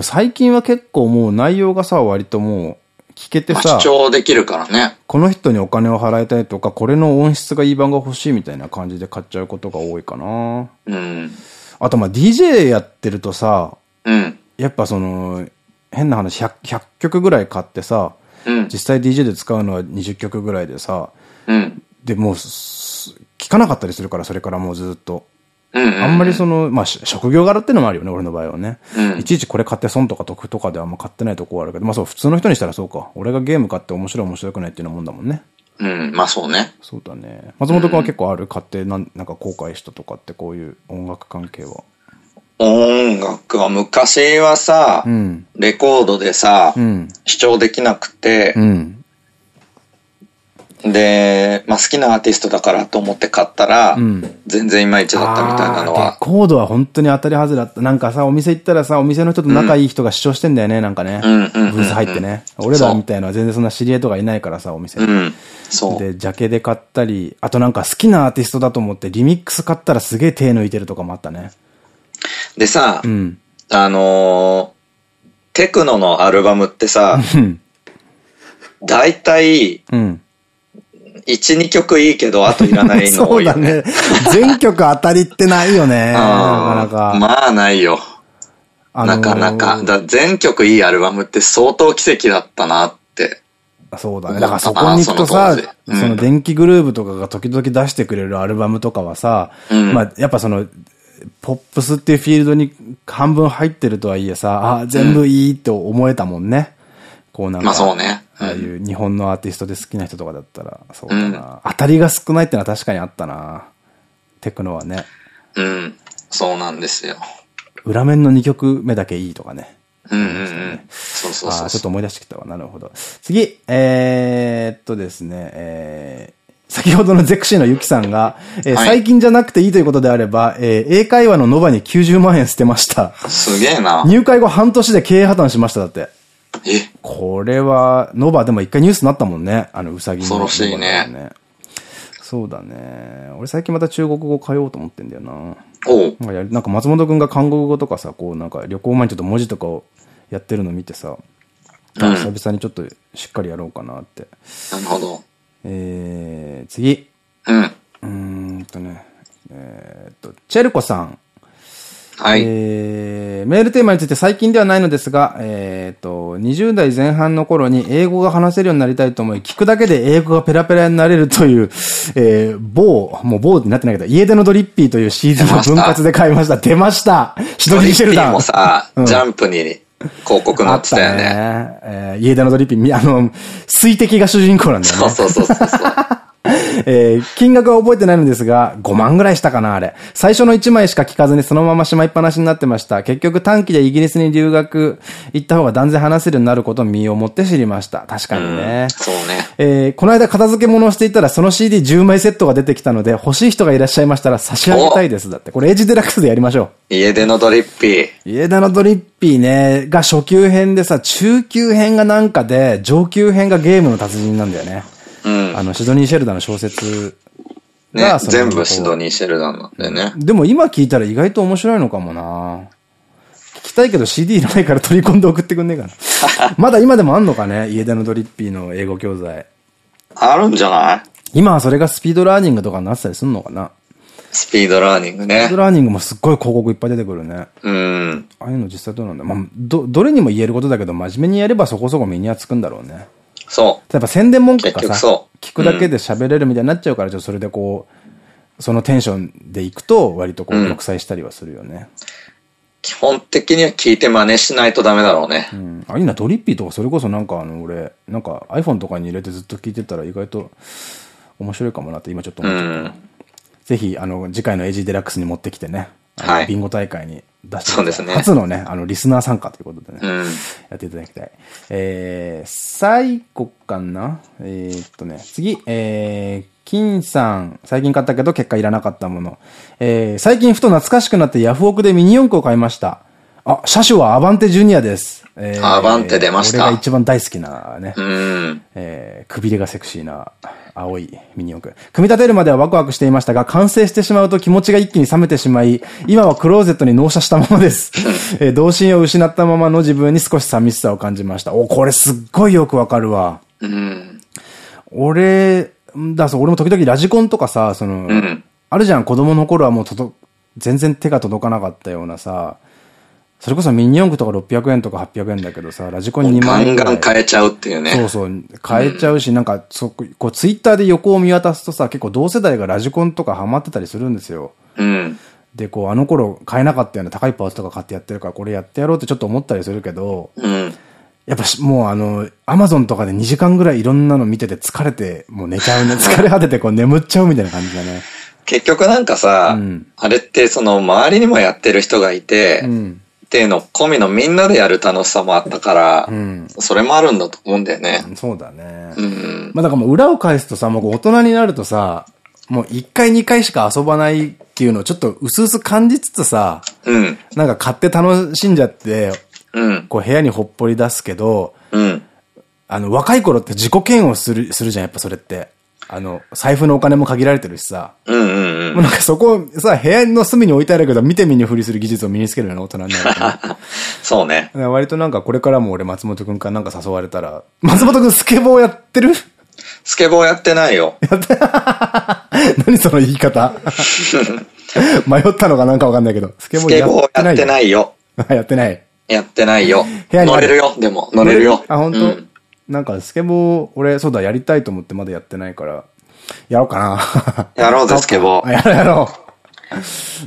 Speaker 1: 最近は結構もう内容がさ、割ともう聞けてさ、
Speaker 2: 主張できるからね。
Speaker 1: この人にお金を払いたいとか、これの音質がいい版が欲しいみたいな感じで買っちゃうことが多いかな。
Speaker 2: うん。
Speaker 1: あとまあ DJ やってるとさ、
Speaker 2: うん。
Speaker 1: やっぱその、変な話100、100曲ぐらい買ってさ、うん、実際 DJ で使うのは20曲ぐらいでさ、うん、で、もう、聞かなかったりするから、それからもうずっと。あんまりその、まあ、職業柄ってのもあるよね、俺の場合はね。うん、いちいちこれ買って損とか得とかであんま買ってないとこはあるけど、まあそう、普通の人にしたらそうか。俺がゲーム買って面白い面白くないっていうのもんだもんね。
Speaker 2: うん、まあそうね。
Speaker 1: そうだね。松本君は結構ある買ってなん、なんか後悔したとかってこういう音楽関係は？
Speaker 2: 音楽は昔はさ、うん、レコードでさ、うん、視聴できなくて、うん、で、まあ、好きなアーティストだからと思って買ったら、うん、全然いまいちだったみたいなのは。
Speaker 1: コードは本当に当たり外れだった。なんかさ、お店行ったらさ、お店の人と仲いい人が主張してんだよね、なんかね。ブース入ってね。俺らみたいのは全然そんな知り合いとかいないからさ、お店に。うん、そう。で、ジャケで買ったり、あとなんか好きなアーティストだと思ってリミックス買ったらすげえ手抜いてるとかもあったね。
Speaker 2: でさ、うん、あのー、テクノのアルバムってさ、大体、うん1、2曲いいけど、あといらないの多い、ね、そうだね。
Speaker 1: 全曲当たりってないよね。なかなか。
Speaker 2: まあないよ。あのー、なかなか。だ全曲いいアルバムって相当奇跡だったなって。
Speaker 1: そうだね。だからそこに行くとさ、そうん、その電気グルーヴとかが時々出してくれるアルバムとかはさ、うん、まあやっぱその、ポップスっていうフィールドに半分入ってるとはいえさ、あ、全部いいって思えたもんね。こうなんか。
Speaker 2: まあそうね。
Speaker 1: ああいう日本のアーティストで好きな人とかだったら、そうだな、うん、当たりが少ないってのは確かにあったな。テクノはね。
Speaker 2: うん。そうなんですよ。
Speaker 1: 裏面の2曲目だけいいとかね。
Speaker 2: うんうんうん。そうそうそう
Speaker 1: あちょっと思い出してきたわ。なるほど。次、えー、っとですね、えー、先ほどのゼクシーのユキさんが、えーはい、最近じゃなくていいということであれば、えー、英会話のノバに90万円捨てました。
Speaker 2: すげえな。
Speaker 1: 入会後半年で経営破綻しました、だって。え？これは、ノバでも一回ニュースになったもんね。あの、うさぎの、
Speaker 2: 恐ろしいね。
Speaker 1: そうだね。俺最近また中国語通おうと思ってんだよな。おなんか松本くんが韓国語とかさ、こうなんか旅行前にちょっと文字とかをやってるの見てさ、うん、久々にちょっとしっかりやろうかなって。
Speaker 2: なるほど。
Speaker 1: えー、次。うん。うんとね、えー、っと、チェルコさん。はい。えー、メールテーマについて最近ではないのですが、えっ、ー、と、20代前半の頃に英語が話せるようになりたいと思い、聞くだけで英語がペラペラになれるという、えー、某、もう某になってないけど、家出のドリッピーというシーズンを分割で買いました。出ましたシドニー・シェルダー。
Speaker 2: もさ、うん、ジャンプに広告載ってたよね。ね
Speaker 1: えー、家出のドリッピー、あの、水滴が主人公なんだよね。
Speaker 2: そうそうそうそう。
Speaker 1: えー、金額は覚えてないのですが、5万ぐらいしたかな、あれ。最初の1枚しか聞かずにそのまましまいっぱなしになってました。結局短期でイギリスに留学行った方が断然話せるようになることを身をもって知りました。確かにね。
Speaker 2: そうね。
Speaker 1: えー、この間片付け物をしていたらその CD10 枚セットが出てきたので、欲しい人がいらっしゃいましたら差し上げたいです。だって。これエイジデラックスでやりましょ
Speaker 2: う。家出のドリッピー。
Speaker 1: 家出のドリッピーね、が初級編でさ、中級編がなんかで、上級編がゲームの達人なんだよね。うん、あの、シドニー・シェルダーの小説
Speaker 2: ね、全部シドニー・シェルダーなんだよね。
Speaker 1: でも今聞いたら意外と面白いのかもな聞きたいけど CD ないから取り込んで送ってくんねえかな。まだ今でもあんのかね？家出のドリッピーの英語教材。
Speaker 2: あるんじゃない？
Speaker 1: 今はそれがスピードラーニングとかになってたりすんのかな
Speaker 2: スピードラーニングね。
Speaker 1: スピードラーニングもすっごい広告いっぱい出てくるね。
Speaker 2: うん。
Speaker 1: ああいうの実際どうなんだ？まあ、ど、どれにも言えることだけど、真面目にやればそこそこ身にはつくんだろうね。
Speaker 2: そう。
Speaker 1: やっぱ宣伝文句がさ、聞くだけで喋れるみたいになっちゃうから、ちょっとそれでこう、そのテンションでいくと、割とこう、玉砕したりはするよね。うん
Speaker 2: 基本的には聞いて真似しないとダメだろうね。
Speaker 1: うん。あ、いいな、ドリッピーとかそれこそなんかあの、俺、なんか iPhone とかに入れてずっと聞いてたら意外と面白いかもなって今ちょっと思っちゃった。うん、ぜひ、あの、次回のエイジデラックスに持ってきてね。はい。ビンゴ大会に出して
Speaker 2: そうですね。
Speaker 1: 初のね、あの、リスナー参加ということでね。うん。やっていただきたい。えー、最後かな？えー、っとね、次、えー、金さん、最近買ったけど結果いらなかったもの。えー、最近ふと懐かしくなってヤフオクでミニ四駆を買いました。あ、車種はアバンテジュニアです。
Speaker 2: えー、アバンテ出ました。
Speaker 1: 俺が一番大好きなね。うん。えー、くびれがセクシーな青いミニ四駆。組み立てるまではワクワクしていましたが、完成してしまうと気持ちが一気に冷めてしまい、今はクローゼットに納車したままです。えー、童心を失ったままの自分に少し寂しさを感じました。お、これすっごいよくわかるわ。うん。俺、だそう、俺も時々ラジコンとかさ、その、うん、あるじゃん、子供の頃はもう全然手が届かなかったようなさ、それこそミニ四駆とか600円とか800円だけどさ、ラジコン2万
Speaker 2: 円。ガンガン買えちゃうっていうね。
Speaker 1: そうそう。買えちゃうし、うん、なんか、そこう、ツイッターで横を見渡すとさ、結構同世代がラジコンとかハマってたりするんですよ。
Speaker 2: うん。
Speaker 1: で、こう、あの頃買えなかったような高いパーツとか買ってやってるから、これやってやろうってちょっと思ったりするけど、
Speaker 2: うん。
Speaker 1: やっぱもうあの、アマゾンとかで2時間ぐらいいろんなの見てて疲れて、もう寝ちゃうね。疲れ果ててこう眠っちゃうみたいな感じだね。
Speaker 2: 結局なんかさ、うん、あれってその周りにもやってる人がいて、うん、っていうの込みのみんなでやる楽しさもあったから、うん、それもあるんだと思うんだよね。
Speaker 1: そうだね。うん、まあだからもう裏を返すとさ、もう大人になるとさ、もう1回2回しか遊ばないっていうのをちょっと薄々感じつつさ、
Speaker 2: うん、
Speaker 1: なんか買って楽しんじゃって、
Speaker 2: うん、
Speaker 1: こう部屋にほっぽり出すけど、
Speaker 2: うん、
Speaker 1: あの、若い頃って自己嫌悪する、するじゃん、やっぱそれって。あの、財布のお金も限られてるしさ。
Speaker 2: うんうんうん。
Speaker 1: もうなんかそこ、さ、部屋の隅に置いてあるけど、見て見ぬふりする技術を身につけるような大人になる、
Speaker 2: ね。そうね。
Speaker 1: 割となんかこれからも俺松本くんからなんか誘われたら、松本くんスケボーやってる？
Speaker 2: スケボーやってないよ。
Speaker 1: やって 何その言い方？迷ったのかなんかわかんないけど。
Speaker 2: スケボーやってないよ。
Speaker 1: やってない。
Speaker 2: やってないよ。部屋に乗れるよ、でも。乗れるよ。
Speaker 1: あ、本当、うん、なんかスケボー、俺、そうだ、やりたいと思ってまだやってないから、やろうかな。
Speaker 2: やろうぜ、スケボー。
Speaker 1: やろうやろ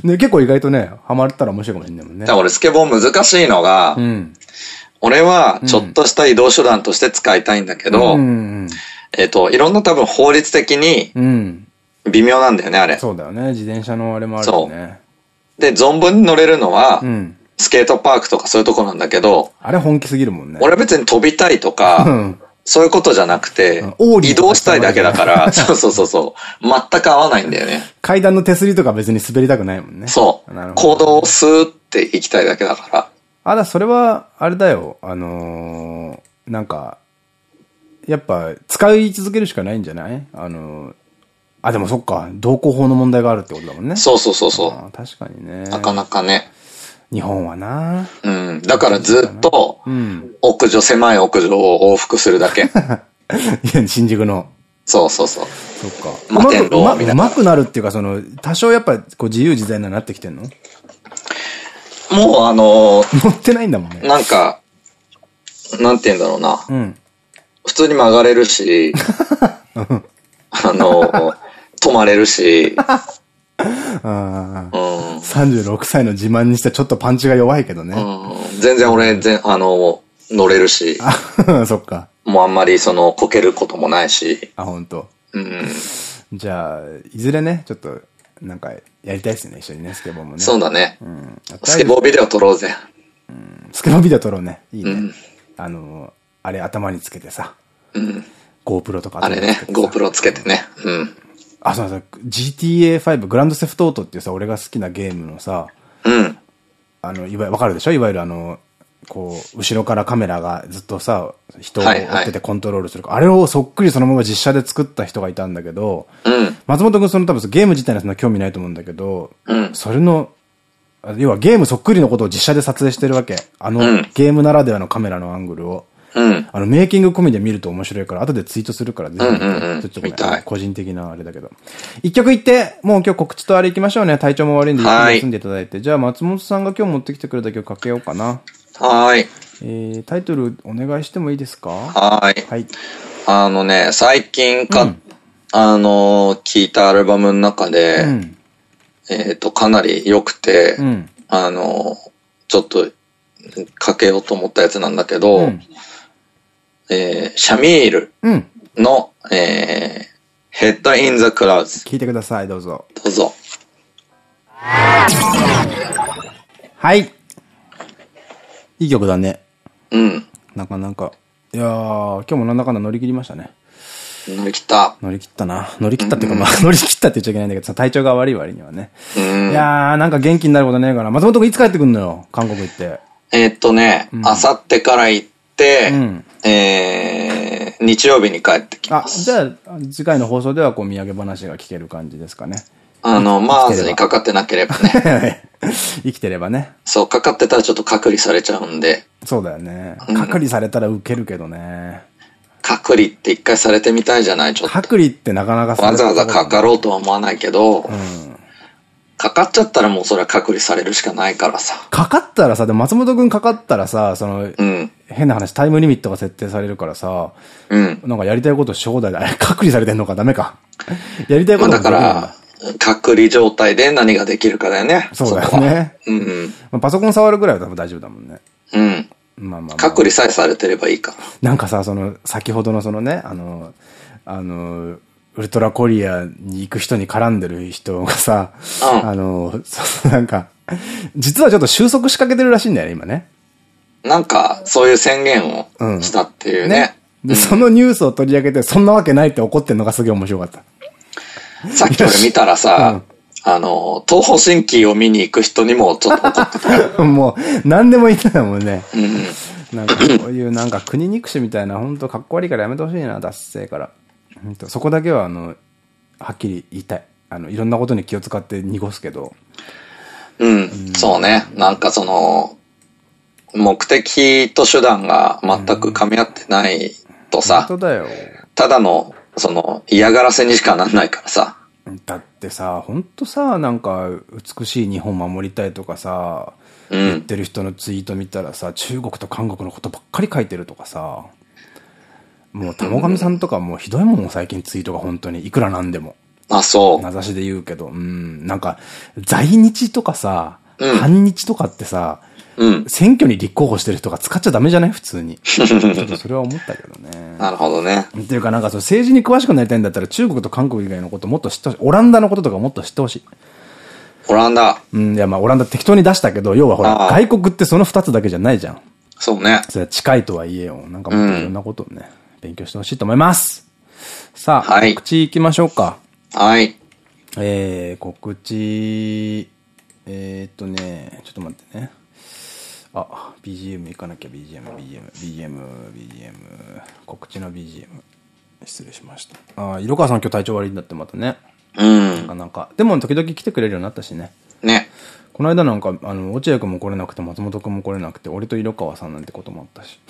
Speaker 1: う。ね、結構意外とね、ハマったら面白いかもしれないもんね。
Speaker 2: だ俺、スケボー難しいのが、うん、俺は、ちょっとした移動手段として使いたいんだけど、えっと、いろんな多分法律的に、微妙なんだよね、あれ。
Speaker 1: そうだよね。自転車のあれもあるしね。
Speaker 2: で、存分に乗れるのは、うんスケートパークとかそういうとこなんだけど、
Speaker 1: あれ本気すぎるもんね。
Speaker 2: 俺別に飛びたいとか、そういうことじゃなくて、移動したいだけだから、そうそうそうそう、全く合わないんだよね。
Speaker 1: 階段の手すりとか別に滑りたくないもんね。
Speaker 2: そう。行動をスーって行きたいだけだから。
Speaker 1: あ、だ、それは、あれだよ。あのー、なんか、やっぱ、使い続けるしかないんじゃない？あのー、あ、でもそっか、道交法の問題があるってことだもんね。
Speaker 2: そうそうそうそう。
Speaker 1: 確かにね。
Speaker 2: なかなかね。
Speaker 1: 日本はな
Speaker 2: うん。だからずっと、屋上、狭い屋上を往復するだけ。
Speaker 1: 新宿の。
Speaker 2: そうそうそう。
Speaker 1: そっか。摩天楼うまうまくなるっていうか、その、多少やっぱ、こう自由自在になってきてんの？
Speaker 2: もうあの
Speaker 1: ー、乗ってないんだもんね。
Speaker 2: なんか、なんて言うんだろうな。
Speaker 1: うん。
Speaker 2: 普通に曲がれるし、あのー、止まれるし、
Speaker 1: あ 36歳の自慢にしてちょっとパンチが弱いけどね。
Speaker 2: 全然俺、全、あの、乗れるし。
Speaker 1: そっか。
Speaker 2: もうあんまりその、こけることもないし。
Speaker 1: あ、本当。
Speaker 2: うん。
Speaker 1: じゃあ、いずれね、ちょっと、なんか、やりたいですね、一緒にね、スケボーもね。
Speaker 2: そうだね。うん、スケボービデオ撮ろうぜ。
Speaker 1: うん、スケボービデオ撮ろうね。いいね。うん、あの、あれ頭につけてさ。
Speaker 2: うん。
Speaker 1: GoPro とか
Speaker 2: あれね、GoPro つけてね。うん。
Speaker 1: あ、そうそう、GTA5、グランドセフトートっていうさ、俺が好きなゲームのさ、
Speaker 2: うん。
Speaker 1: あの、いわゆる、わかるでしょ？いわゆるあの、こう、後ろからカメラがずっとさ、人を追っててコントロールする。はいはい、あれをそっくりそのまま実写で作った人がいたんだけど、
Speaker 2: うん、
Speaker 1: 松本くんその多分ゲーム自体にはそんな興味ないと思うんだけど、
Speaker 2: うん、
Speaker 1: それの、要はゲームそっくりのことを実写で撮影してるわけ。あの、ゲームならではのカメラのアングルを。
Speaker 2: うん。
Speaker 1: あの、メイキング込みで見ると面白いから、後でツイートするから、ぜひ。ちょっと。個人的なあれだけど。一曲言って、もう今日告知とあれ行きましょうね。体調も悪いんで、休んでいただいて。じゃあ、松本さんが今日持ってきてくれた曲かけようかな。
Speaker 2: はい。
Speaker 1: えー、タイトルお願いしてもいいですか？
Speaker 2: はい。
Speaker 1: はい。
Speaker 2: あのね、最近か、うん、あの、聞いたアルバムの中で、うん、えっと、かなり良くて、うん、あの、ちょっと、かけようと思ったやつなんだけど、えー、シャミールの、うん、えー、 Head in the Clouds。
Speaker 1: 聞いてください、どうぞ。
Speaker 2: どうぞ。
Speaker 1: はい。いい曲だね。
Speaker 2: うん。
Speaker 1: なかなか。いやー、今日もなんだかんだ乗り切りましたね。
Speaker 2: 乗り切った。
Speaker 1: 乗り切ったな。乗り切ったっていうか、まあ、乗り切ったって言っちゃいけないんだけど、体調が悪い割にはね。
Speaker 2: うん。
Speaker 1: いやー、なんか元気になることねえから。松本君いつ帰ってくんのよ、韓国行って。
Speaker 2: えっとね、あさってから行って、うん、えー、日曜日に帰ってきます。
Speaker 1: あ、じゃあ、次回の放送ではこう、土産話が聞ける感じですかね。
Speaker 2: あの、マーズにかかってなければね。
Speaker 1: 生きてればね。
Speaker 2: そう、かかってたらちょっと隔離されちゃうんで。
Speaker 1: そうだよね。隔離されたらウケるけどね。
Speaker 2: 隔離って一回されてみたいじゃない？ちょっと。
Speaker 1: 隔離ってなかなか
Speaker 2: わざわざかかろうとは思わないけど。うん。かかっちゃったらもうそれは隔離されるしかないからさ。
Speaker 1: かかったらさ、でも松本くんかかったらさ、その、うん、変な話、タイムリミットが設定されるからさ、うん。なんかやりたいことし放題で、あれ、隔離されてんのかダメか。やりたいこと
Speaker 2: だから、隔離状態で何ができるかだよね。
Speaker 1: そうだよね。うん、うん。パソコン触るぐらいは多分大丈夫だもんね。
Speaker 2: うん。まあまあ、隔離さえされてればいいか
Speaker 1: な。なんかさ、その、先ほどのそのね、あの、あの、ウルトラコリアに行く人に絡んでる人がさ、うん、あの、そなんか、実はちょっと収束しかけてるらしいんだよね、今ね。
Speaker 2: なんか、そういう宣言をしたっていうね。うん、ね
Speaker 1: で、そのニュースを取り上げて、そんなわけないって怒ってんのがすげえ面白かった。
Speaker 2: さっき俺見たらさ、うん、あの、東方神起を見に行く人にもちょっと怒って
Speaker 1: た。もう、何でも言ってたもんね。うん、なんか、こういうなんか国憎しみたいな、本当かっこ悪いからやめてほしいな、脱税から。そこだけは、あの、はっきり言いたい。あの、いろんなことに気を使って濁すけど。
Speaker 2: うん、うん、そうね。なんかその、目的と手段が全く噛み合ってないとさ、
Speaker 1: 本当だよ。
Speaker 2: ただの、その、嫌がらせにしかなんないからさ。
Speaker 1: だってさ、ほんとさ、なんか、美しい日本守りたいとかさ、うん、言ってる人のツイート見たらさ、中国と韓国のことばっかり書いてるとかさ、もう、たもがみさんとかもうひどいもん、最近ツイートが本当に。いくらなんでも。
Speaker 2: あ、そう。
Speaker 1: 名指しで言うけど。うん。なんか、在日とかさ、うん、反日とかってさ、うん、選挙に立候補してる人が使っちゃダメじゃない？普通に。ちょっとそれは思ったけどね。
Speaker 2: なるほどね。
Speaker 1: っていうかなんかその政治に詳しくなりたいんだったら中国と韓国以外のこともっと知ってほしい。オランダのこととかもっと知ってほしい。
Speaker 2: オランダ。
Speaker 1: うん、いやまあオランダ適当に出したけど、要はほら、外国ってその二つだけじゃないじゃん。
Speaker 2: そうね。
Speaker 1: それは近いとはいえよ。なんかもっといろんなことをね、勉強してほしいと思います。さあ、はい、告知行きましょうか。
Speaker 2: はい。
Speaker 1: えー、告知、えー、っとね、ちょっと待ってね。あ、BGM 行かなきゃ、BGM、BGM、BGM、BGM、告知の BGM。失礼しました。あ、色川さん今日体調悪いんだってまたね。
Speaker 2: うん。な
Speaker 1: かなか。でも時々来てくれるようになったしね。
Speaker 2: ね。
Speaker 1: この間なんか、あの、落合君も来れなくて、松本君も来れなくて、俺と色川さんなんてこともあったし。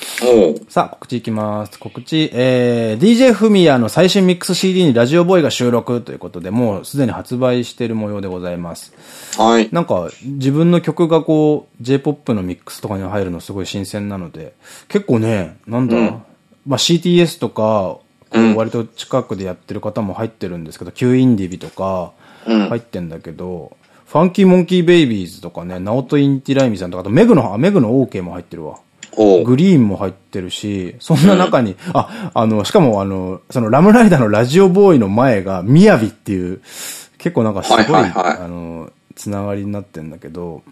Speaker 1: さあ、告知いきます。告知、えー、DJ フミヤの最新ミックス CD にラジオボーイが収録ということで、もうすでに発売している模様でございます。
Speaker 2: はい。
Speaker 1: なんか、自分の曲がこう、J-POP のミックスとかに入るのすごい新鮮なので、結構ね、なんだ、うん、まあ CTS とか、割と近くでやってる方も入ってるんですけど、Q インディビとか、入ってんだけど、ファンキーモンキーベイビーズとかね、ナオト・インティライミさんとか、あとメグの、メグの OK も入ってるわ。グリーンも入ってるし、そんな中に、うん、あ、あの、しかもあの、そのラムライダーのラジオボーイの前が、みやびっていう、結構なんかすごい、あの、つながりになってんだけど、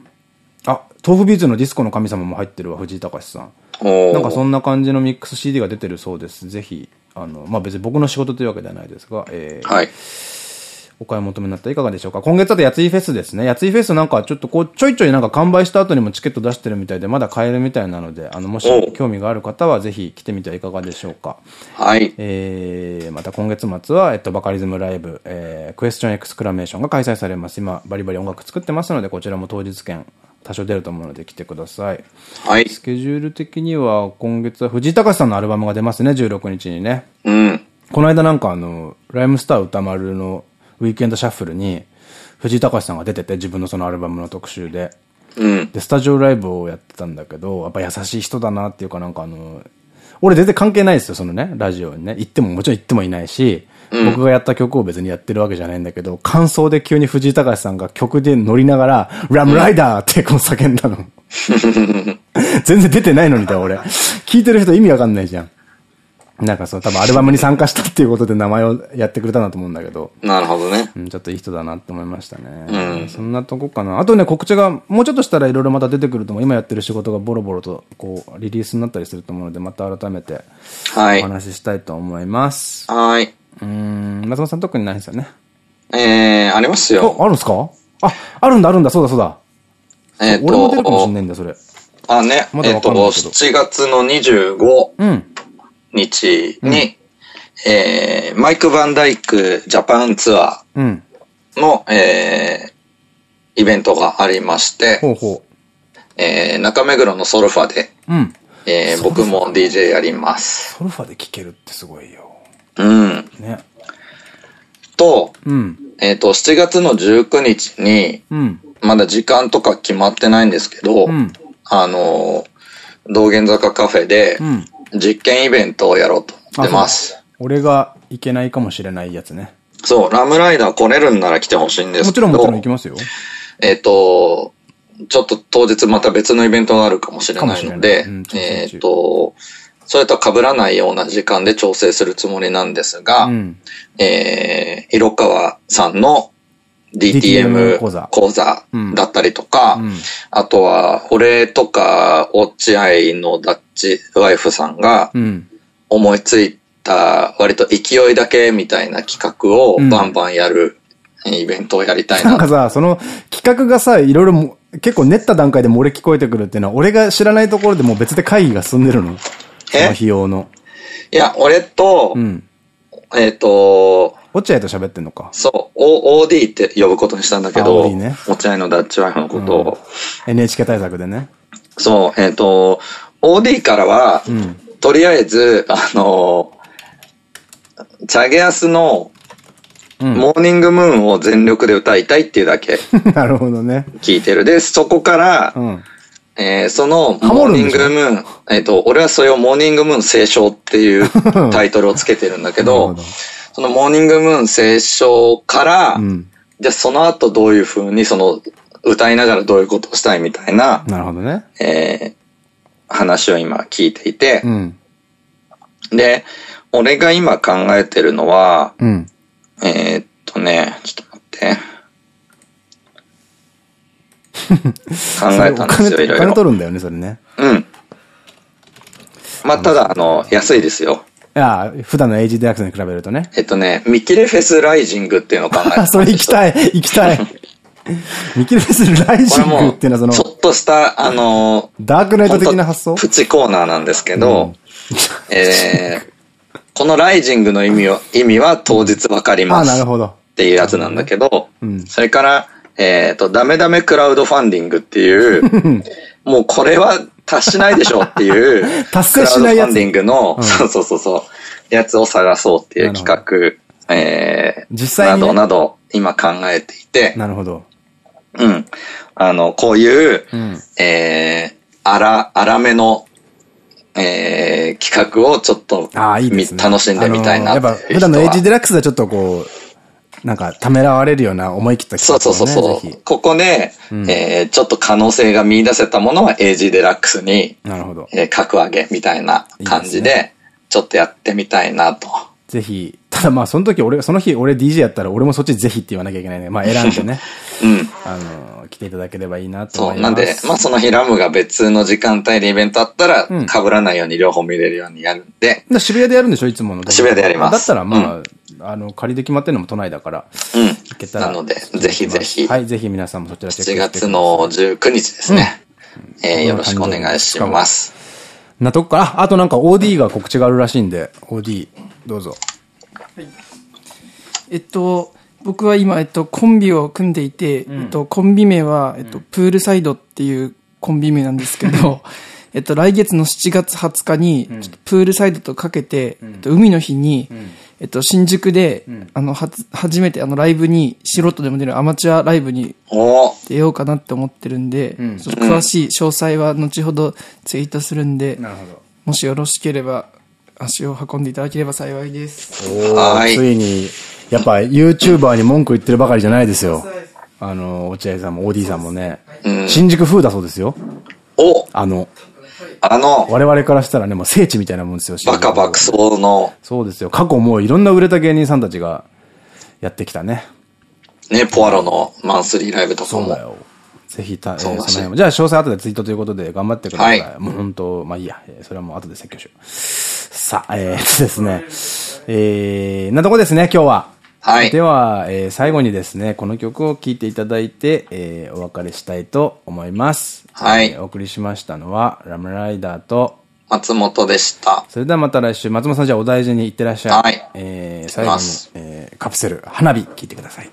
Speaker 1: あ、豆腐ビーツのディスコの神様も入ってるわ、藤井隆さん。なんかそんな感じのミックス CD が出てるそうです。ぜひ、あの、まあ、別に僕の仕事というわけではないですが、
Speaker 2: えー、はい。
Speaker 1: お買い求めになったらいかがでしょうか？今月だとやついフェスですね。やついフェスなんかちょっとこう、ちょいちょいなんか完売した後にもチケット出してるみたいで、まだ買えるみたいなので、あの、もし興味がある方はぜひ来てみてはいかがでしょうか？
Speaker 2: はい。
Speaker 1: えー、また今月末は、えっと、バカリズムライブ、えー、クエスチョンエクスクラメーションが開催されます。今、バリバリ音楽作ってますので、こちらも当日券、多少出ると思うので来てください。
Speaker 2: はい。
Speaker 1: スケジュール的には、今月は藤井隆さんのアルバムが出ますね、16日にね。
Speaker 2: うん。
Speaker 1: この間なんかあの、ライムスター歌丸のウィークエンドシャッフルに、藤井隆さんが出てて、自分のそのアルバムの特集で。
Speaker 2: うん、
Speaker 1: で、スタジオライブをやってたんだけど、やっぱ優しい人だなっていうかなんかあの、俺全然関係ないですよ、そのね、ラジオにね。行ってももちろん行ってもいないし、うん、僕がやった曲を別にやってるわけじゃないんだけど、感想で急に藤井隆さんが曲で乗りながら、ラムライダーってこう叫んだの。全然出てないのにだ、俺。聞いてる人意味わかんないじゃん。なんかそう、多分アルバムに参加したっていうことで名前をやってくれたなと思うんだけど。
Speaker 2: なるほどね。
Speaker 1: うん、ちょっといい人だなって思いましたね。うん。そんなとこかな。あとね、告知がもうちょっとしたらいろいろまた出てくると思う。今やってる仕事がボロボロと、こう、リリースになったりすると思うので、また改めて、はい。お話ししたいと思います。
Speaker 2: はい。
Speaker 1: うん、松本さん特にないですよね？
Speaker 2: ええー、ありますよ。
Speaker 1: あ、あるんですか？あ、あるんだ、あるんだ、そうだ、そうだ。えっと。俺も出るかもしんないんだ、それ。
Speaker 2: あ、ね。まだえっと、7月の25日に、うん。えー、マイク・バンダイクジャパンツアーの、うん、えー、イベントがありまして、
Speaker 1: ほうほ
Speaker 2: う。えー、中目黒のソルファで、うん、えー、僕も DJ やります。
Speaker 1: ソルファで聴けるってすごいよ。
Speaker 2: うん。
Speaker 1: ね。
Speaker 2: と、
Speaker 1: うん、
Speaker 2: えっ、と、7月の19日に、うん、まだ時間とか決まってないんですけど、うん、あの、道玄坂カフェで、実験イベントをやろうと思ってます。
Speaker 1: 俺が行けないかもしれないやつね。
Speaker 2: そう、ラムライダー来れるんなら来てほしいんです
Speaker 1: けど。もちろんもちろん行きますよ。
Speaker 2: えっと、ちょっと当日また別のイベントがあるかもしれないので、うん、えっと、それとは被らないような時間で調整するつもりなんですが、うん、えー、色川さんの DTM 講座。だったりとか、うん。うん、あとは、俺とか、落合のダッチワイフさんが、思いついた割と勢いだけみたいな企画をバンバンやるイベントをやりたいな。
Speaker 1: なんかさ、その企画がさ、いろいろ結構練った段階で漏れ聞こえてくるっていうのは、俺が知らないところでもう別で会議が進んでるの？その費用の。
Speaker 2: いや、俺と、うん、えっと、
Speaker 1: 落合と喋ってんのか。
Speaker 2: そう、o、OD って呼ぶことにしたんだけど、ね。落合のダッチワイフのことを。
Speaker 1: うん、NHK 対策でね。
Speaker 2: そう、えっ、ー、と、OD からは、うん、とりあえず、あの、チャゲアスの、モーニングムーンを全力で歌いたいっていうだけ。
Speaker 1: なるほどね。
Speaker 2: 聞いてる。で、そこから、うん、えー、その、モーニングムーン、えっ、ー、と、俺はそれをモーニングムーン斉唱っていう タイトルをつけてるんだけど、ど。そのモーニングムーン斉唱から、うん、じゃあその後どういう風にその、歌いながらどういうことをしたいみたいな、
Speaker 1: なるほどね。
Speaker 2: えー、話を今聞いていて、うん、で、俺が今考えてるのは、うん、えっとね、ちょっと待って。考えたんですよ、いろいろ。
Speaker 1: お金取るんだよね、それね。
Speaker 2: うん。まあ、ただ、あの、安いですよ。
Speaker 1: いや、普段のエイジデラックスに比べるとね。
Speaker 2: えっとね、ミキレフェスライジングっていうのを考えた。
Speaker 1: それ行きたい、行きたい。ミキレフェスライジングっていうのはその、
Speaker 2: ちょっとした、あの
Speaker 1: ダークナイト的な発想？
Speaker 2: プチコーナーなんですけど、うん、えー、このライジングの意味を、意味は当日わかります。あ、なるほど。っていうやつなんだけど、うん、それから、えっ、ー、と、ダメダメクラウドファンディングっていう、もうこれは達しないでしょっていう、
Speaker 1: 達成しない
Speaker 2: やつ。クラウドファンディングの、うん、そうそうそうそう、やつを探そうっていう企画、えー、実際、ね、などなど今考えていて、
Speaker 1: なるほど。
Speaker 2: うん。あの、こういう、うん、えー、荒、荒めの、えー、企画をちょっと、あいいね、楽しんでみたいな
Speaker 1: やっぱ普段のエイジデラックスはちょっとこう、なんか、ためらわれるような思い切った
Speaker 2: 企画、ね、そうそうそう。ここで、うん、えー、ちょっと可能性が見出せたものは AG デラックスに、
Speaker 1: なるほど。
Speaker 2: えー、格上げみたいな感じで、いいね、ちょっとやってみたいなと。
Speaker 1: ぜひ、ただまあその時俺、その日俺 DJ やったら俺もそっちぜひって言わなきゃいけないね。まあ選んでね。うん。あの、来ていただければいいなと思います。そう、なんで、
Speaker 2: まあその日ラムが別の時間帯でイベントあったら、被らないように両方見れるようにやるんで。
Speaker 1: うん、渋谷でやるんでしょ？いつもの。
Speaker 2: 渋谷でやります。
Speaker 1: だったらまあ、うんあの、仮で決まってるのも都内だから。
Speaker 2: うん。行けたら。なので、ぜひぜひ。
Speaker 1: はい、ぜひ皆さんもそちら
Speaker 2: チェックして7月の19日ですね。うん、えー、よろしくお願いします。
Speaker 1: なとこか、あ、あとなんか OD が告知があるらしいんで、OD、どうぞ。はい。
Speaker 3: えっと、僕は今、えっと、コンビを組んでいて、うん、えっと、コンビ名は、えっと、プールサイドっていうコンビ名なんですけど、えっと、来月の7月20日に、ちょっとプールサイドとかけて、えっと、海の日に、えっと、新宿で、うん、あの、は初めてあのライブに、素人でも出るアマチュアライブに出ようかなって思ってるんで、うん、詳しい詳細は後ほどツイートするんで、もしよろしければ足を運んでいただければ幸いです。
Speaker 1: はい。ついに、やっぱ YouTuber に文句言ってるばかりじゃないですよ。あの、落合さんも OD さんもね、新宿風だそうですよ。
Speaker 2: お
Speaker 1: あの、
Speaker 2: あの、
Speaker 1: 我々からしたらね、もう聖地みたいなもんですよ。
Speaker 2: バカ爆走の。
Speaker 1: そうですよ。過去もういろんな売れた芸人さんたちがやってきたね。
Speaker 2: ね、ポアロのマンスリーライブとかも。そうだよ。
Speaker 1: ぜひた、えー、その辺も。じゃあ詳細後でツイートということで頑張ってください。はい、もう本当、まあいいや。それはもう後で説教しよう。さあ、えー、っとですね。えー、なとこですね、今日は。はい。では、えー、最後にですね、この曲を聴いていただいて、えー、お別れしたいと思います。はい。えー、お送りしましたのは、ラムライダーと、
Speaker 2: 松本でした。
Speaker 1: それではまた来週、松本さんじゃあお大事に行ってらっしゃい。はい。えー、最後に、えー、カプセル、花火、聴いてください。